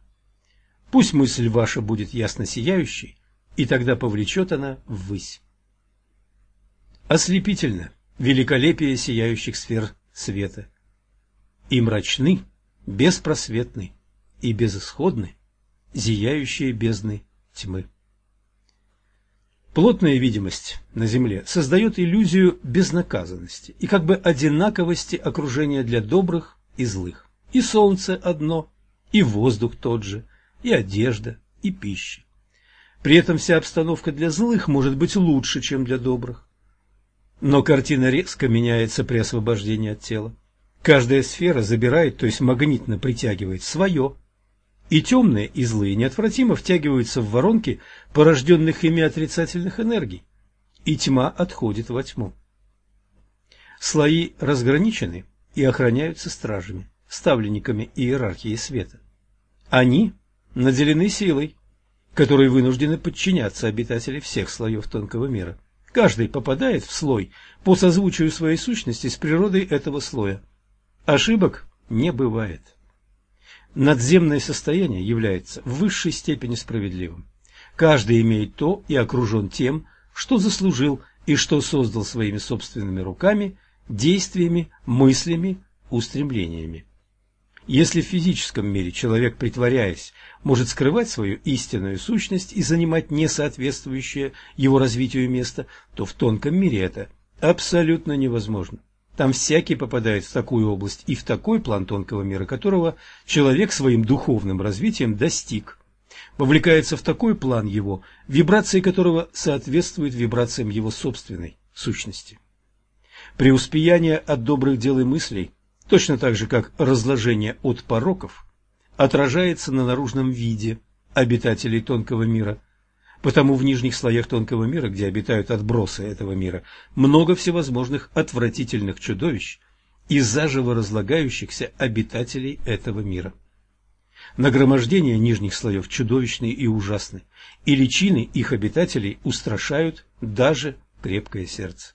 Пусть мысль ваша будет ясно сияющей, и тогда повлечет она ввысь. Ослепительно великолепие сияющих сфер света. И мрачны, беспросветны и безысходны зияющие бездны тьмы. Плотная видимость на Земле создает иллюзию безнаказанности и как бы одинаковости окружения для добрых и злых. И солнце одно, и воздух тот же, и одежда, и пища. При этом вся обстановка для злых может быть лучше, чем для добрых. Но картина резко меняется при освобождении от тела. Каждая сфера забирает, то есть магнитно притягивает свое, и темные, и злые неотвратимо втягиваются в воронки порожденных ими отрицательных энергий, и тьма отходит во тьму. Слои разграничены и охраняются стражами, ставленниками иерархии света. Они наделены силой, которой вынуждены подчиняться обитатели всех слоев тонкого мира. Каждый попадает в слой по созвучию своей сущности с природой этого слоя. Ошибок не бывает надземное состояние является в высшей степени справедливым. Каждый имеет то и окружен тем, что заслужил и что создал своими собственными руками, действиями, мыслями, устремлениями. Если в физическом мире человек, притворяясь, может скрывать свою истинную сущность и занимать несоответствующее его развитию место, то в тонком мире это абсолютно невозможно. Там всякий попадает в такую область и в такой план тонкого мира, которого человек своим духовным развитием достиг. Вовлекается в такой план его, вибрации которого соответствуют вибрациям его собственной сущности. Преуспеяние от добрых дел и мыслей, точно так же как разложение от пороков, отражается на наружном виде обитателей тонкого мира – Потому в нижних слоях тонкого мира, где обитают отбросы этого мира, много всевозможных отвратительных чудовищ и заживо разлагающихся обитателей этого мира. Нагромождение нижних слоев чудовищны и ужасны, и личины их обитателей устрашают даже крепкое сердце.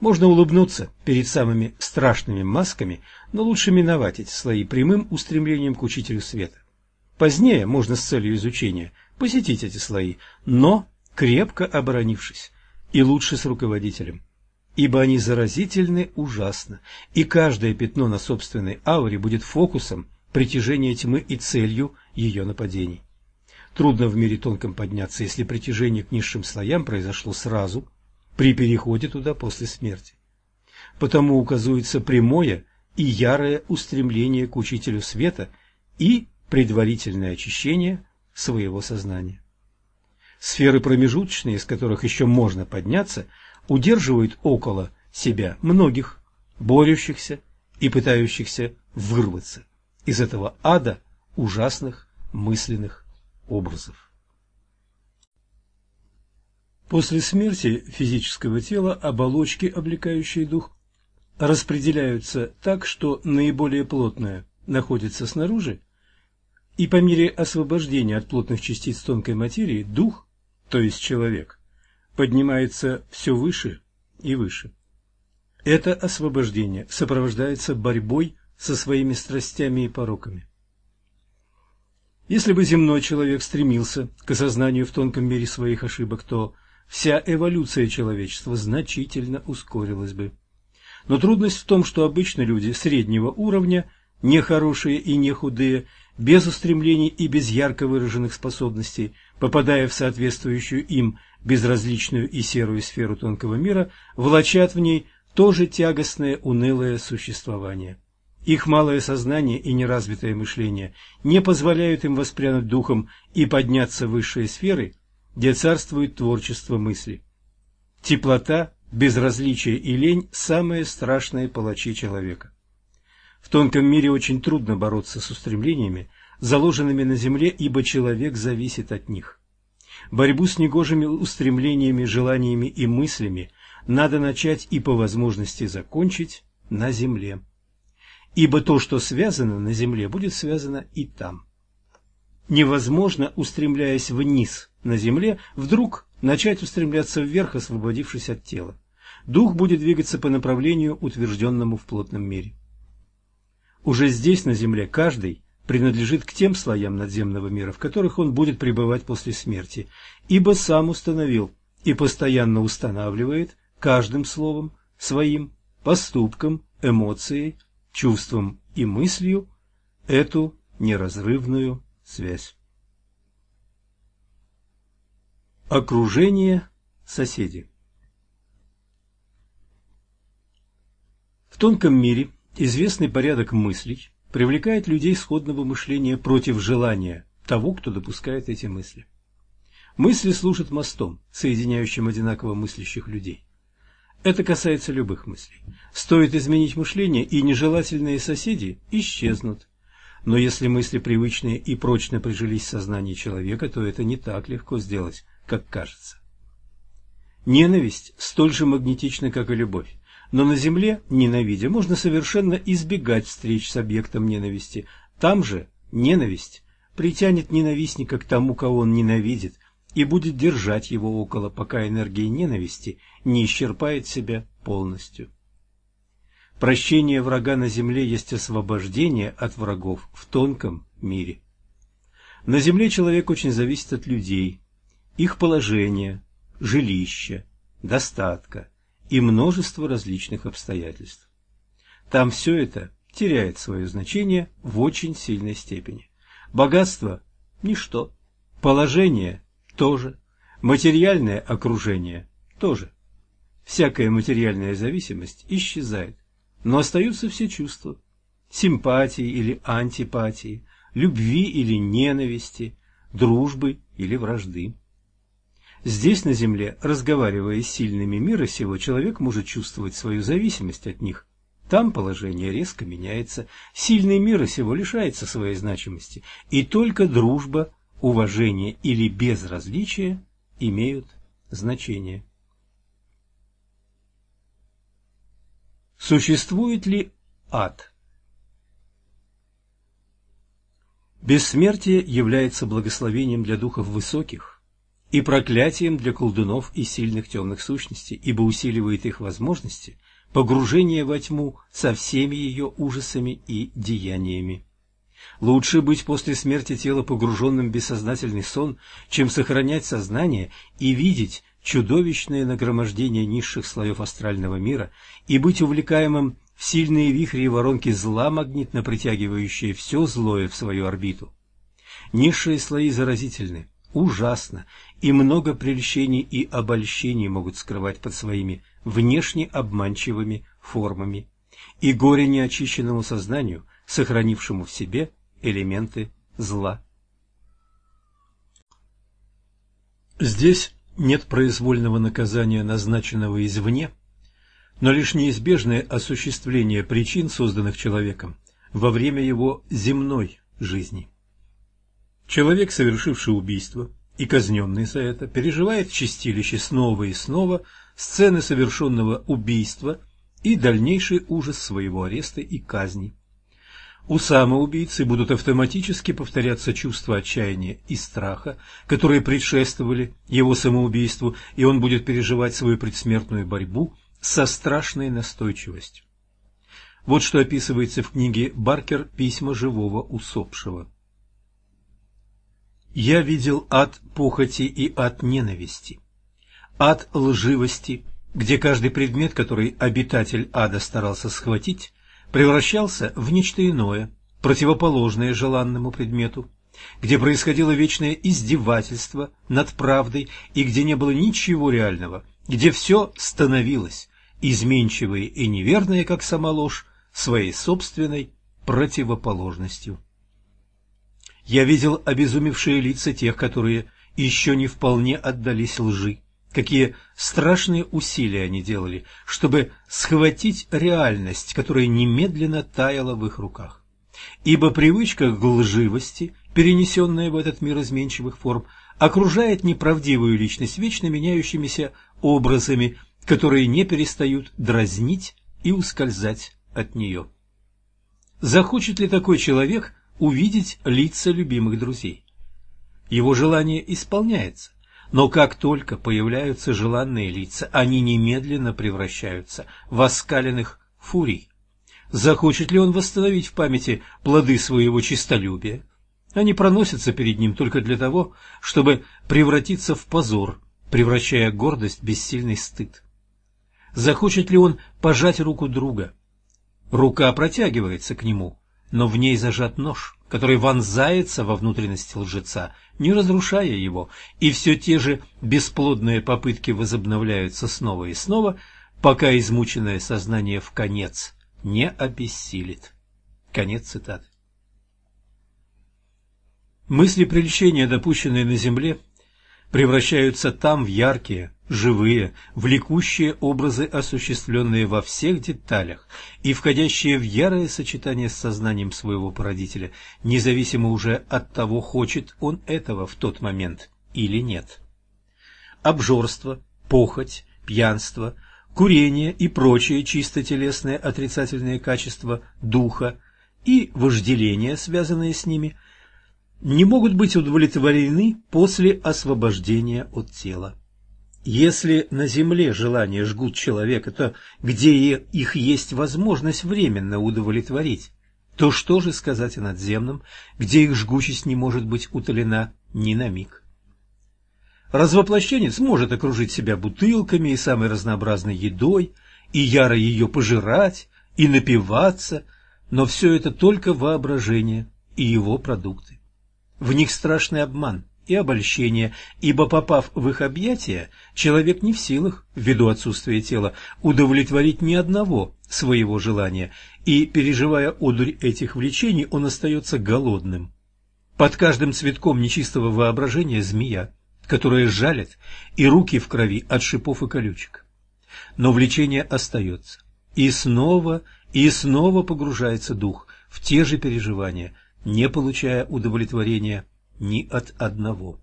Можно улыбнуться перед самыми страшными масками, но лучше миновать эти слои прямым устремлением к учителю света. Позднее можно с целью изучения посетить эти слои, но крепко оборонившись, и лучше с руководителем. Ибо они заразительны ужасно, и каждое пятно на собственной ауре будет фокусом притяжения тьмы и целью ее нападений. Трудно в мире тонком подняться, если притяжение к низшим слоям произошло сразу, при переходе туда после смерти. Потому указывается прямое и ярое устремление к учителю света и предварительное очищение своего сознания. Сферы промежуточные, из которых еще можно подняться, удерживают около себя многих, борющихся и пытающихся вырваться из этого ада ужасных мысленных образов. После смерти физического тела оболочки, облекающие дух, распределяются так, что наиболее плотное находится снаружи, и по мере освобождения от плотных частиц тонкой материи дух, то есть человек, поднимается все выше и выше. Это освобождение сопровождается борьбой со своими страстями и пороками. Если бы земной человек стремился к осознанию в тонком мире своих ошибок, то вся эволюция человечества значительно ускорилась бы. Но трудность в том, что обычно люди среднего уровня, нехорошие и не худые, без устремлений и без ярко выраженных способностей, попадая в соответствующую им безразличную и серую сферу тонкого мира, влачат в ней тоже тягостное унылое существование. Их малое сознание и неразвитое мышление не позволяют им воспрянуть духом и подняться в высшие сферы, где царствует творчество мысли. Теплота, безразличие и лень – самые страшные палачи человека. В тонком мире очень трудно бороться с устремлениями, заложенными на земле, ибо человек зависит от них. Борьбу с негожими устремлениями, желаниями и мыслями надо начать и по возможности закончить на земле. Ибо то, что связано на земле, будет связано и там. Невозможно, устремляясь вниз на земле, вдруг начать устремляться вверх, освободившись от тела. дух будет двигаться по направлению, утвержденному в плотном мире. Уже здесь, на Земле, каждый принадлежит к тем слоям надземного мира, в которых он будет пребывать после смерти, ибо сам установил и постоянно устанавливает каждым словом, своим поступком, эмоцией, чувством и мыслью эту неразрывную связь. Окружение соседи В тонком мире известный порядок мыслей привлекает людей сходного мышления против желания того, кто допускает эти мысли. Мысли служат мостом, соединяющим одинаково мыслящих людей. Это касается любых мыслей. Стоит изменить мышление, и нежелательные соседи исчезнут. Но если мысли привычные и прочно прижились в сознании человека, то это не так легко сделать, как кажется. Ненависть столь же магнетична, как и любовь. Но на Земле, ненавидя, можно совершенно избегать встреч с объектом ненависти. Там же ненависть притянет ненавистника к тому, кого он ненавидит, и будет держать его около, пока энергия ненависти не исчерпает себя полностью. Прощение врага на земле есть освобождение от врагов в тонком мире. На земле человек очень зависит от людей, их положения, жилища, достатка и множество различных обстоятельств. Там все это теряет свое значение в очень сильной степени. Богатство – ничто, положение – тоже, материальное окружение – тоже. Всякая материальная зависимость исчезает, но остаются все чувства – симпатии или антипатии, любви или ненависти, дружбы или вражды. Здесь, на земле, разговаривая с сильными мира сего, человек может чувствовать свою зависимость от них. Там положение резко меняется, сильный мир сего лишается своей значимости, и только дружба, уважение или безразличие имеют значение. Существует ли ад? Бессмертие является благословением для духов высоких, и проклятием для колдунов и сильных темных сущностей, ибо усиливает их возможности погружения во тьму со всеми ее ужасами и деяниями. Лучше быть после смерти тела погруженным в бессознательный сон, чем сохранять сознание и видеть чудовищное нагромождение низших слоев астрального мира и быть увлекаемым в сильные вихри и воронки зла, магнитно притягивающие все злое в свою орбиту. Низшие слои заразительны, ужасно, и много прельщений и обольщений могут скрывать под своими внешне обманчивыми формами, и горе неочищенному сознанию, сохранившему в себе элементы зла. Здесь нет произвольного наказания, назначенного извне, но лишь неизбежное осуществление причин, созданных человеком, во время его земной жизни. Человек, совершивший убийство и казненный за это, переживает в чистилище снова и снова сцены совершенного убийства и дальнейший ужас своего ареста и казни. У самоубийцы будут автоматически повторяться чувства отчаяния и страха, которые предшествовали его самоубийству, и он будет переживать свою предсмертную борьбу со страшной настойчивостью. Вот что описывается в книге Баркер «Письма живого усопшего». Я видел ад похоти и ад ненависти, ад лживости, где каждый предмет, который обитатель ада старался схватить, превращался в нечто иное, противоположное желанному предмету, где происходило вечное издевательство над правдой и где не было ничего реального, где все становилось, изменчивое и неверное, как сама ложь, своей собственной противоположностью. Я видел обезумевшие лица тех, которые еще не вполне отдались лжи. Какие страшные усилия они делали, чтобы схватить реальность, которая немедленно таяла в их руках. Ибо привычка к лживости, перенесенная в этот мир изменчивых форм, окружает неправдивую личность вечно меняющимися образами, которые не перестают дразнить и ускользать от нее. Захочет ли такой человек увидеть лица любимых друзей. Его желание исполняется, Но как только появляются желанные лица, они немедленно превращаются в оскаленных фурий. Захочет ли он восстановить в памяти плоды своего честолюбия? Они проносятся перед ним только для того, чтобы превратиться в позор, превращая гордость в бессильный стыд. Захочет ли он пожать руку друга? Рука протягивается к нему, но в ней зажат нож, который вонзается во внутренности лжеца, не разрушая его, и все те же бесплодные попытки возобновляются снова и снова, пока измученное сознание в конец не обессилит. Конец цитаты. Мысли прельщения, допущенные на земле, превращаются там в яркие, живые, влекущие образы, осуществленные во всех деталях и входящие в ярое сочетание с сознанием своего породителя, независимо уже от того, хочет он этого в тот момент или нет. Обжорство, похоть, пьянство, курение и прочие чисто телесные отрицательные качества духа и вожделения, связанные с ними – не могут быть удовлетворены после освобождения от тела. Если на земле желания жгут человека, то где их есть возможность временно удовлетворить, то что же сказать о надземном, где их жгучесть не может быть утолена ни на миг? Развоплощенец может окружить себя бутылками и самой разнообразной едой, и яро ее пожирать, и напиваться, но все это только воображение и его продукты. В них страшный обман и обольщение, ибо, попав в их объятия, человек не в силах, ввиду отсутствия тела, удовлетворить ни одного своего желания, и, переживая одурь этих влечений, он остается голодным. Под каждым цветком нечистого воображения змея, которая жалит, и руки в крови от шипов и колючек. Но влечение остается, и снова и снова погружается дух в те же переживания – не получая удовлетворения ни от одного.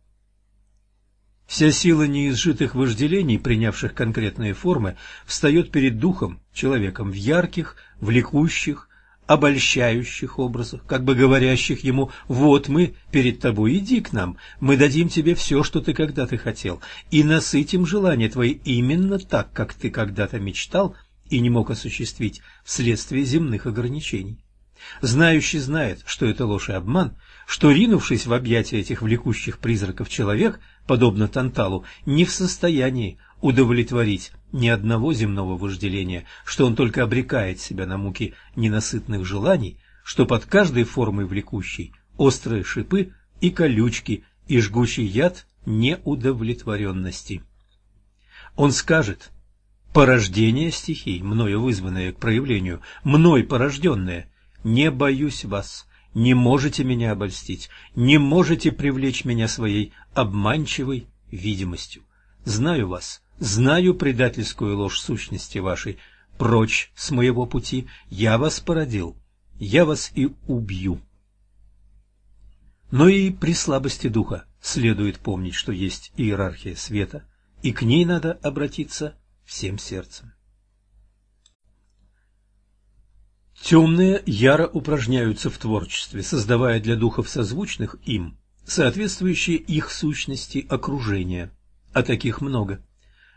Вся сила неизжитых вожделений, принявших конкретные формы, встает перед духом, человеком в ярких, влекущих, обольщающих образах, как бы говорящих ему «Вот мы перед тобой, иди к нам, мы дадим тебе все, что ты когда-то хотел, и насытим желания твои именно так, как ты когда-то мечтал и не мог осуществить вследствие земных ограничений». Знающий знает, что это ложь и обман, что, ринувшись в объятия этих влекущих призраков человек, подобно Танталу, не в состоянии удовлетворить ни одного земного вожделения, что он только обрекает себя на муки ненасытных желаний, что под каждой формой влекущей острые шипы и колючки и жгучий яд неудовлетворенности. Он скажет, порождение стихий, мною вызванное к проявлению, мной порожденное – не боюсь вас, не можете меня обольстить, не можете привлечь меня своей обманчивой видимостью. Знаю вас, знаю предательскую ложь сущности вашей. Прочь с моего пути, я вас породил, я вас и убью. Но и при слабости духа следует помнить, что есть иерархия света, и к ней надо обратиться всем сердцем. Темные яро упражняются в творчестве, создавая для духов созвучных им соответствующие их сущности окружения, а таких много.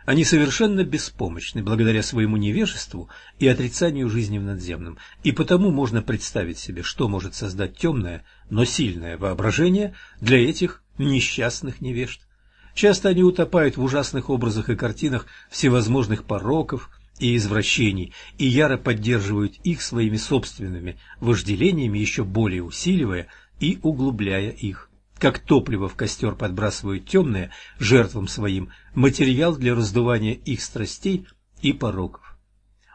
Они совершенно беспомощны благодаря своему невежеству и отрицанию жизни в надземном, и потому можно представить себе, что может создать темное, но сильное воображение для этих несчастных невежд. Часто они утопают в ужасных образах и картинах всевозможных пороков, и извращений, и яро поддерживают их своими собственными вожделениями, еще более усиливая и углубляя их. Как топливо в костер подбрасывают темные жертвам своим материал для раздувания их страстей и пороков.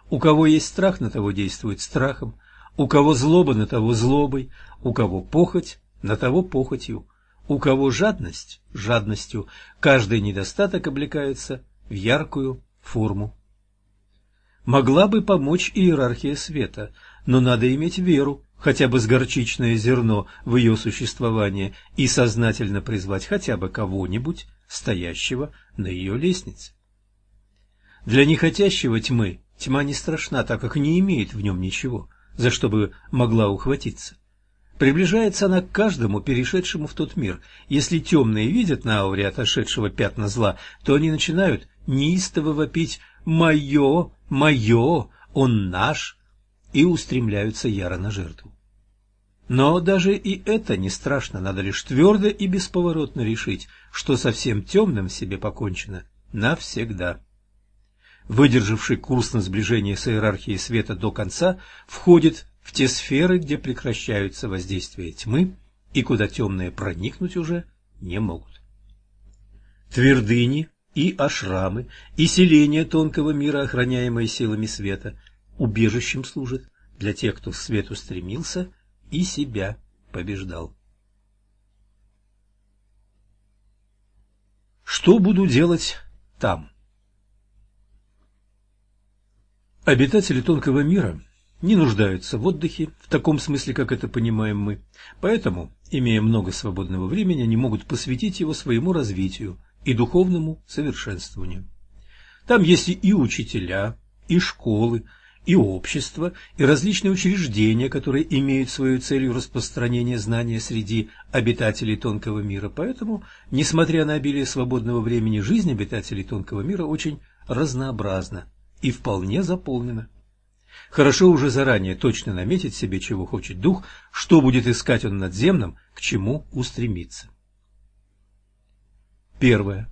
У кого есть страх, на того действует страхом, у кого злоба, на того злобой, у кого похоть, на того похотью, у кого жадность – жадностью, каждый недостаток облекается в яркую форму могла бы помочь иерархия света, но надо иметь веру, хотя бы с горчичное зерно в ее существование, и сознательно призвать хотя бы кого-нибудь, стоящего на ее лестнице. Для нехотящего тьмы тьма не страшна, так как не имеет в нем ничего, за что бы могла ухватиться. Приближается она к каждому, перешедшему в тот мир. Если темные видят на ауре отошедшего пятна зла, то они начинают неистово вопить «Мое! Мое! Он наш!» и устремляются яро на жертву. Но даже и это не страшно, надо лишь твердо и бесповоротно решить, что со всем темным в себе покончено навсегда. Выдержавший курс на сближение с иерархией света до конца, входит в те сферы, где прекращаются воздействия тьмы и куда темные проникнуть уже не могут. Твердыни и ашрамы, и селения тонкого мира, охраняемые силами света, убежищем служат для тех, кто к свету стремился и себя побеждал. Что буду делать там? Обитатели тонкого мира не нуждаются в отдыхе в таком смысле, как это понимаем мы, поэтому, имея много свободного времени, они могут посвятить его своему развитию и духовному совершенствованию. Там есть и учителя, и школы, и общества, и различные учреждения, которые имеют свою целью распространение знания среди обитателей тонкого мира. Поэтому, несмотря на обилие свободного времени, жизнь обитателей тонкого мира очень разнообразна и вполне заполнена. Хорошо уже заранее точно наметить себе, чего хочет дух, что будет искать он надземном, к чему устремиться. Первое.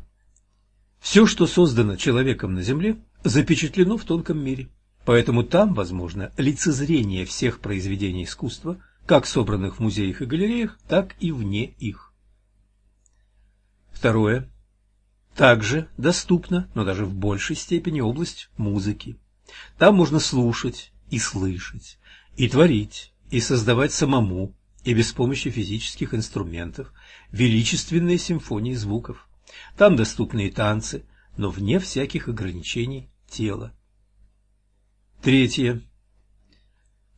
Все, что создано человеком на Земле, запечатлено в тонком мире. Поэтому там возможно лицезрение всех произведений искусства, как собранных в музеях и галереях, так и вне их. Второе. Также доступна, но даже в большей степени, область музыки. Там можно слушать и слышать, и творить, и создавать самому, и без помощи физических инструментов, величественные симфонии звуков. Там доступны и танцы, но вне всяких ограничений тела. Третье.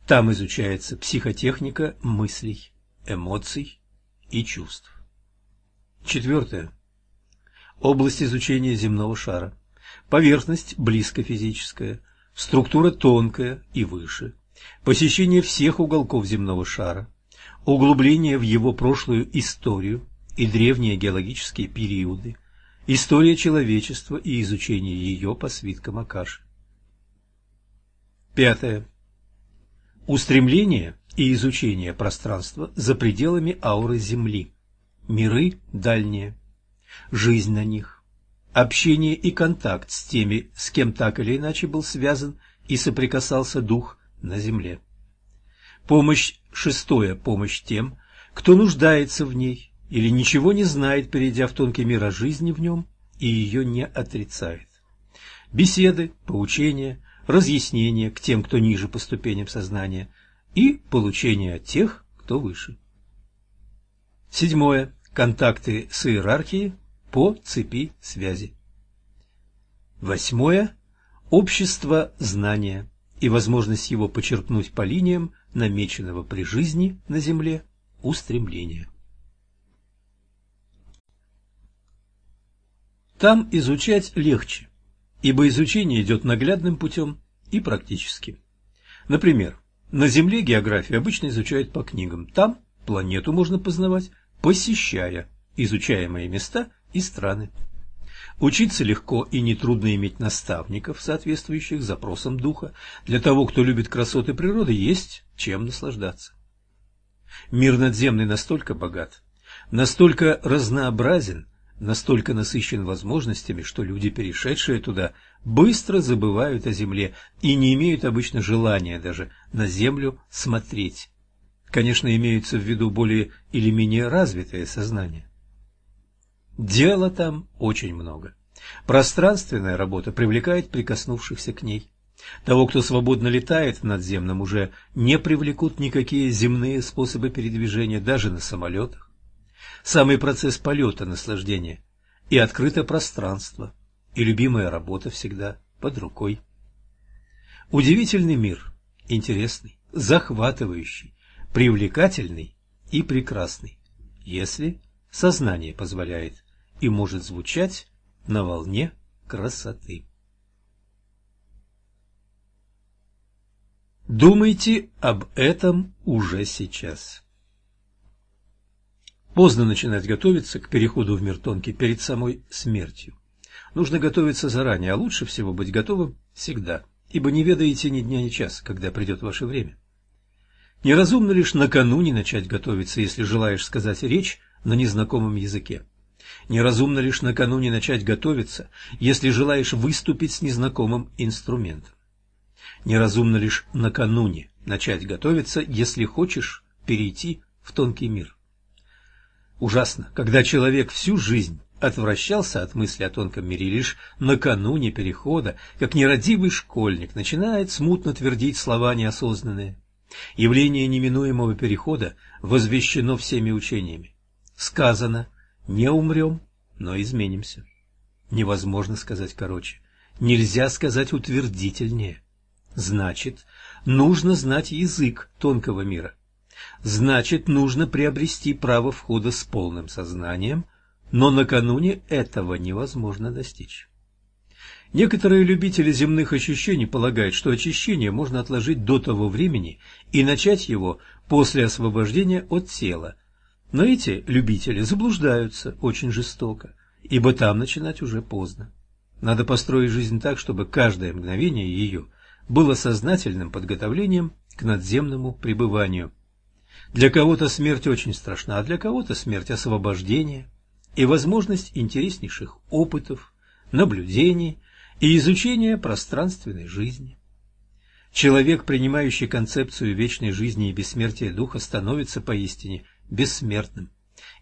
Там изучается психотехника мыслей, эмоций и чувств. Четвертое. Область изучения земного шара. Поверхность близко физическая, структура тонкая и выше. Посещение всех уголков земного шара. Углубление в его прошлую историю и древние геологические периоды. История человечества и изучение ее по свиткам Акаши. Пятое. Устремление и изучение пространства за пределами ауры Земли. Миры дальние. Жизнь на них. Общение и контакт с теми, с кем так или иначе был связан и соприкасался дух на Земле. Помощь шестое. Помощь тем, кто нуждается в ней или ничего не знает, перейдя в тонкий мир о жизни в нем, и ее не отрицает. Беседы, поучения, разъяснение к тем, кто ниже по ступеням сознания, и получение от тех, кто выше. Седьмое. Контакты с иерархией по цепи связи. Восьмое. Общество знания и возможность его почерпнуть по линиям намеченного при жизни на Земле устремления. Там изучать легче, ибо изучение идет наглядным путем и практически. Например, на Земле географию обычно изучают по книгам. Там планету можно познавать, посещая изучаемые места и страны. Учиться легко и нетрудно иметь наставников, соответствующих запросам духа. Для того, кто любит красоты природы, есть чем наслаждаться. Мир надземный настолько богат, настолько разнообразен, настолько насыщен возможностями, что люди, перешедшие туда, быстро забывают о земле и не имеют обычно желания даже на землю смотреть. Конечно, имеются в виду более или менее развитое сознание. Дела там очень много. Пространственная работа привлекает прикоснувшихся к ней. Того, кто свободно летает в надземном, уже не привлекут никакие земные способы передвижения, даже на самолетах самый процесс полета наслаждения, и открыто пространство, и любимая работа всегда под рукой. Удивительный мир, интересный, захватывающий, привлекательный и прекрасный, если сознание позволяет и может звучать на волне красоты. Думайте об этом уже сейчас. Поздно начинать готовиться к переходу в мир тонкий перед самой смертью. Нужно готовиться заранее, а лучше всего быть готовым всегда, ибо не ведаете ни дня, ни часа, когда придет ваше время. Неразумно лишь накануне начать готовиться, если желаешь сказать речь на незнакомом языке. Неразумно лишь накануне начать готовиться, если желаешь выступить с незнакомым инструментом. Неразумно лишь накануне начать готовиться, если хочешь перейти в тонкий мир. Ужасно, когда человек всю жизнь отвращался от мысли о тонком мире лишь накануне перехода, как нерадивый школьник начинает смутно твердить слова неосознанные. Явление неминуемого перехода возвещено всеми учениями. Сказано «не умрем, но изменимся». Невозможно сказать короче. Нельзя сказать утвердительнее. Значит, нужно знать язык тонкого мира. Значит, нужно приобрести право входа с полным сознанием, но накануне этого невозможно достичь. Некоторые любители земных ощущений полагают, что очищение можно отложить до того времени и начать его после освобождения от тела. Но эти любители заблуждаются очень жестоко, ибо там начинать уже поздно. Надо построить жизнь так, чтобы каждое мгновение ее было сознательным подготовлением к надземному пребыванию. Для кого-то смерть очень страшна, а для кого-то смерть освобождения и возможность интереснейших опытов, наблюдений и изучения пространственной жизни. Человек, принимающий концепцию вечной жизни и бессмертия духа, становится поистине бессмертным,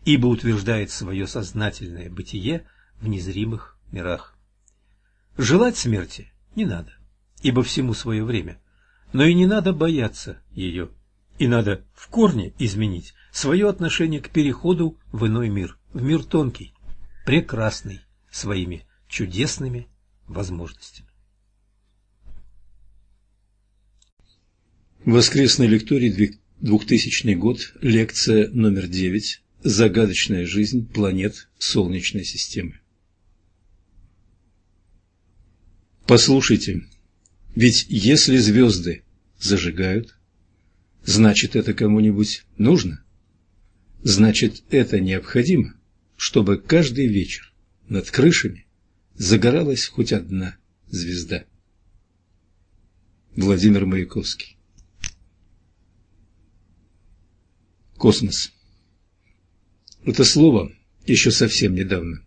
ибо утверждает свое сознательное бытие в незримых мирах. Желать смерти не надо, ибо всему свое время, но и не надо бояться ее, и надо в корне изменить свое отношение к переходу в иной мир, в мир тонкий, прекрасный, своими чудесными возможностями. Воскресный лекторий 2000 год, лекция номер 9 «Загадочная жизнь планет Солнечной системы». Послушайте, ведь если звезды зажигают, значит это кому-нибудь нужно? Значит это необходимо, чтобы каждый вечер над крышами загоралась хоть одна звезда. Владимир Маяковский Космос Это слово еще совсем недавно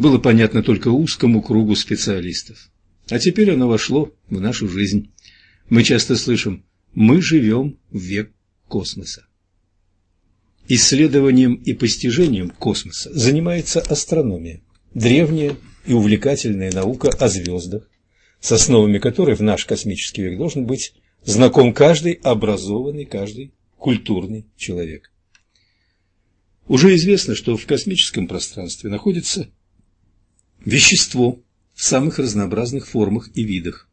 было понятно только узкому кругу специалистов. А теперь оно вошло в нашу жизнь. Мы часто слышим «мы живем в век космоса». Исследованием и постижением космоса занимается астрономия, древняя и увлекательная наука о звездах, с основами которой в наш космический век должен быть знаком каждый образованный, каждый культурный человек. Уже известно, что в космическом пространстве находится вещество в самых разнообразных формах и видах.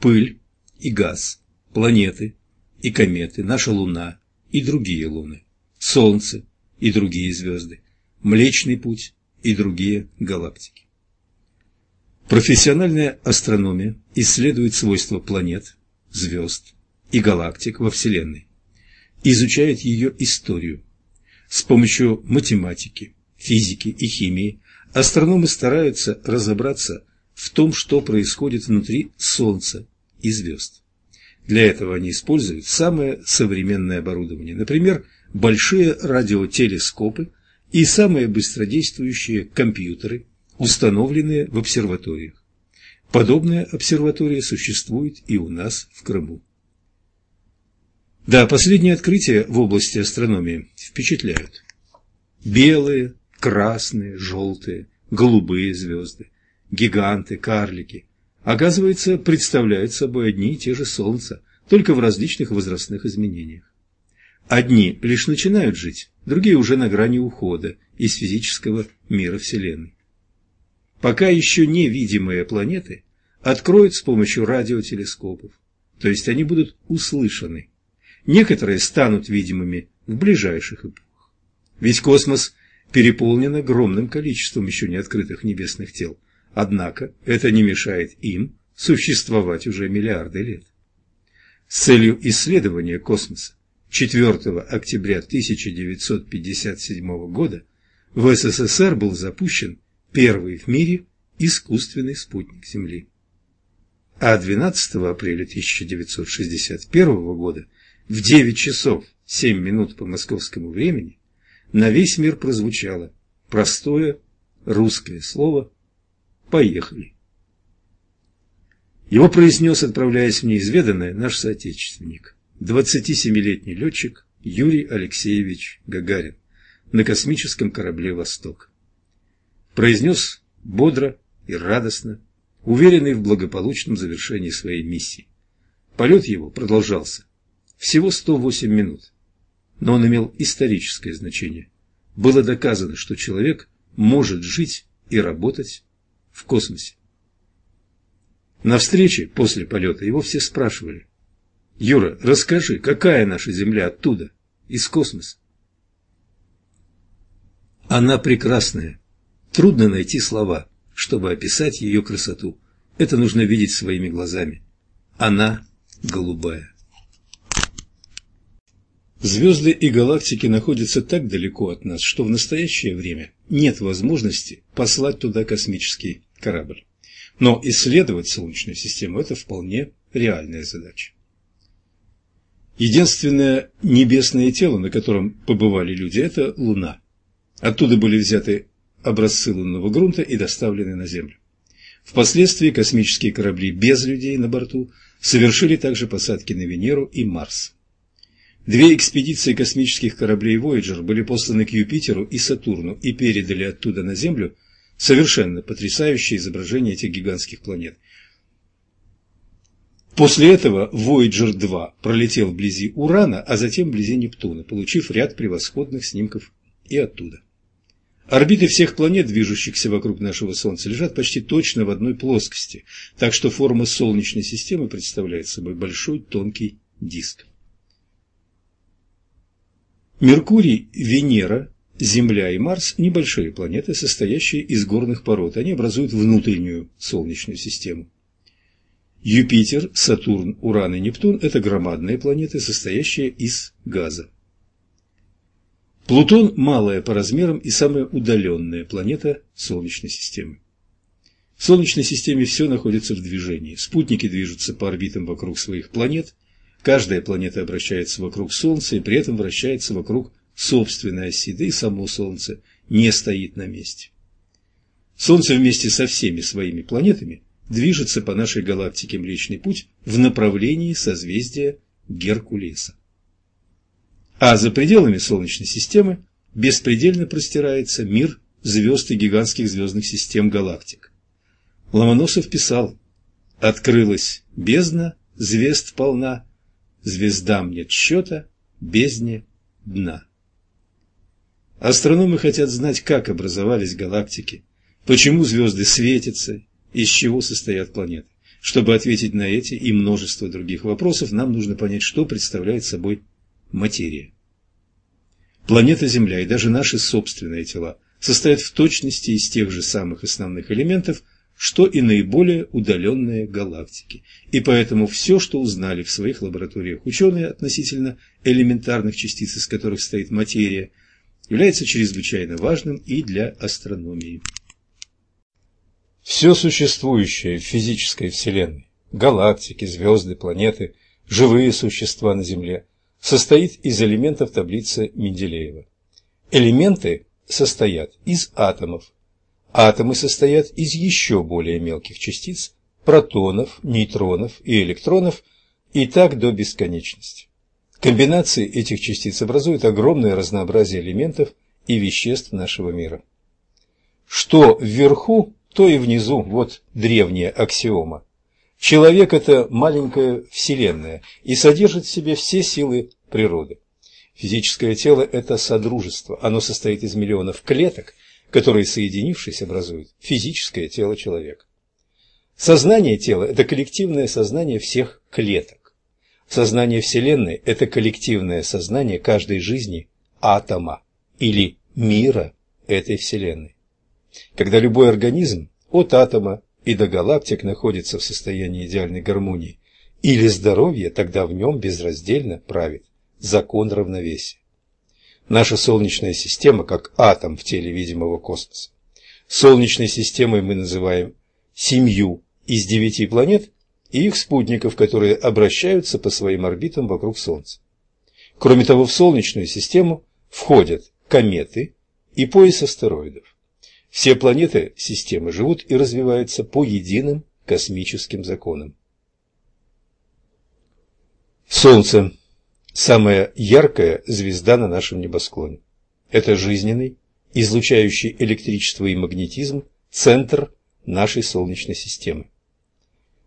Пыль и газ, планеты и кометы, наша Луна и другие луны, Солнце и другие звезды, Млечный Путь и другие галактики. Профессиональная астрономия исследует свойства планет, звезд и галактик во Вселенной, изучает ее историю. С помощью математики, физики и химии астрономы стараются разобраться в том, что происходит внутри Солнца и звезд. Для этого они используют самое современное оборудование, например, большие радиотелескопы и самые быстродействующие компьютеры установленные в обсерваториях. Подобная обсерватория существует и у нас в Крыму. Да, последние открытия в области астрономии впечатляют. Белые, красные, желтые, голубые звезды, гиганты, карлики, оказывается, представляют собой одни и те же Солнца, только в различных возрастных изменениях. Одни лишь начинают жить, другие уже на грани ухода из физического мира Вселенной пока еще невидимые планеты откроют с помощью радиотелескопов, то есть они будут услышаны. Некоторые станут видимыми в ближайших эпохах. Ведь космос переполнен огромным количеством еще не открытых небесных тел, однако это не мешает им существовать уже миллиарды лет. С целью исследования космоса 4 октября 1957 года в СССР был запущен первый в мире искусственный спутник Земли. А 12 апреля 1961 года в 9 часов 7 минут по московскому времени на весь мир прозвучало простое русское слово «Поехали». Его произнес, отправляясь в неизведанное, наш соотечественник, 27-летний летчик Юрий Алексеевич Гагарин на космическом корабле «Восток». Произнес бодро и радостно, уверенный в благополучном завершении своей миссии. Полет его продолжался всего 108 минут, но он имел историческое значение. Было доказано, что человек может жить и работать в космосе. На встрече после полета его все спрашивали, «Юра, расскажи, какая наша Земля оттуда, из космоса?» Она прекрасная. Трудно найти слова, чтобы описать ее красоту. Это нужно видеть своими глазами. Она голубая. Звезды и галактики находятся так далеко от нас, что в настоящее время нет возможности послать туда космический корабль. Но исследовать Солнечную систему – это вполне реальная задача. Единственное небесное тело, на котором побывали люди – это Луна. Оттуда были взяты образцы лунного грунта и доставлены на Землю. Впоследствии космические корабли без людей на борту совершили также посадки на Венеру и Марс. Две экспедиции космических кораблей Voyager были посланы к Юпитеру и Сатурну и передали оттуда на Землю совершенно потрясающее изображение этих гигантских планет. После этого Voyager 2 пролетел вблизи Урана, а затем вблизи Нептуна, получив ряд превосходных снимков и оттуда. Орбиты всех планет, движущихся вокруг нашего Солнца, лежат почти точно в одной плоскости, так что форма Солнечной системы представляет собой большой тонкий диск. Меркурий, Венера, Земля и Марс – небольшие планеты, состоящие из горных пород. Они образуют внутреннюю Солнечную систему. Юпитер, Сатурн, Уран и Нептун – это громадные планеты, состоящие из газа. Плутон – малая по размерам и самая удаленная планета Солнечной системы. В Солнечной системе все находится в движении. Спутники движутся по орбитам вокруг своих планет, каждая планета обращается вокруг Солнца и при этом вращается вокруг собственной оси, да и само Солнце не стоит на месте. Солнце вместе со всеми своими планетами движется по нашей галактике Млечный Путь в направлении созвездия Геркулеса. А за пределами Солнечной системы беспредельно простирается мир звезд и гигантских звездных систем галактик. Ломоносов писал «Открылась бездна, звезд полна, звездам нет счета, бездне дна». Астрономы хотят знать, как образовались галактики, почему звезды светятся, из чего состоят планеты. Чтобы ответить на эти и множество других вопросов, нам нужно понять, что представляет собой материя. Планета Земля и даже наши собственные тела состоят в точности из тех же самых основных элементов, что и наиболее удаленные галактики. И поэтому все, что узнали в своих лабораториях ученые относительно элементарных частиц, из которых состоит материя, является чрезвычайно важным и для астрономии. Все существующее в физической Вселенной – галактики, звезды, планеты, живые существа на Земле состоит из элементов таблицы Менделеева. Элементы состоят из атомов. Атомы состоят из еще более мелких частиц, протонов, нейтронов и электронов, и так до бесконечности. Комбинации этих частиц образуют огромное разнообразие элементов и веществ нашего мира. Что вверху, то и внизу, вот древняя аксиома. Человек – это маленькая вселенная и содержит в себе все силы природы. Физическое тело – это содружество, оно состоит из миллионов клеток, которые, соединившись, образуют физическое тело человека. Сознание тела – это коллективное сознание всех клеток. Сознание Вселенной – это коллективное сознание каждой жизни атома или мира этой Вселенной. Когда любой организм от атома и до галактик находится в состоянии идеальной гармонии или здоровья, тогда в нем безраздельно правит закон равновесия. Наша Солнечная система как атом в теле видимого космоса. Солнечной системой мы называем семью из девяти планет и их спутников, которые обращаются по своим орбитам вокруг Солнца. Кроме того, в Солнечную систему входят кометы и пояс астероидов. Все планеты системы живут и развиваются по единым космическим законам. Солнце – самая яркая звезда на нашем небосклоне. Это жизненный, излучающий электричество и магнетизм, центр нашей Солнечной системы.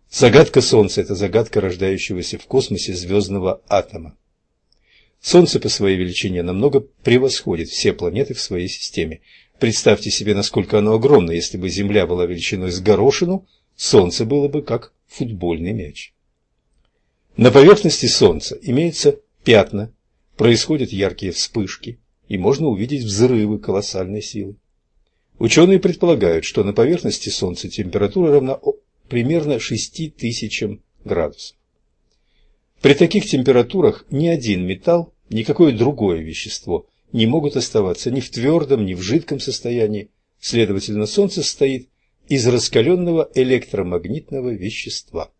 Загадка Солнца – это загадка рождающегося в космосе звездного атома. Солнце по своей величине намного превосходит все планеты в своей системе. Представьте себе, насколько оно огромно. Если бы Земля была величиной с горошину, Солнце было бы как футбольный мяч. На поверхности Солнца имеются пятна, происходят яркие вспышки, и можно увидеть взрывы колоссальной силы. Ученые предполагают, что на поверхности Солнца температура равна примерно 6 тысячам градусов. При таких температурах ни один металл, никакое другое вещество не могут оставаться ни в твердом, ни в жидком состоянии. Следовательно, Солнце состоит из раскаленного электромагнитного вещества.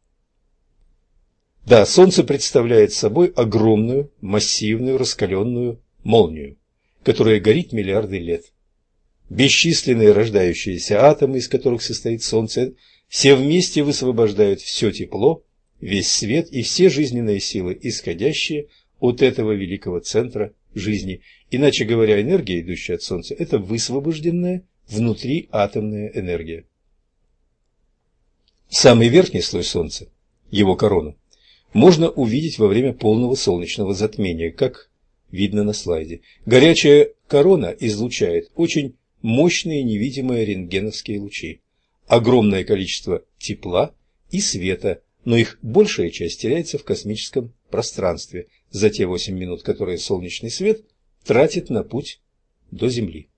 Да, Солнце представляет собой огромную, массивную, раскаленную молнию, которая горит миллиарды лет. Бесчисленные рождающиеся атомы, из которых состоит Солнце, все вместе высвобождают все тепло, весь свет и все жизненные силы, исходящие от этого великого центра жизни. Иначе говоря, энергия, идущая от Солнца, это высвобожденная внутри атомная энергия. Самый верхний слой Солнца, его корону, можно увидеть во время полного солнечного затмения, как видно на слайде. Горячая корона излучает очень мощные невидимые рентгеновские лучи, огромное количество тепла и света, но их большая часть теряется в космическом пространстве за те 8 минут, которые солнечный свет тратит на путь до Земли.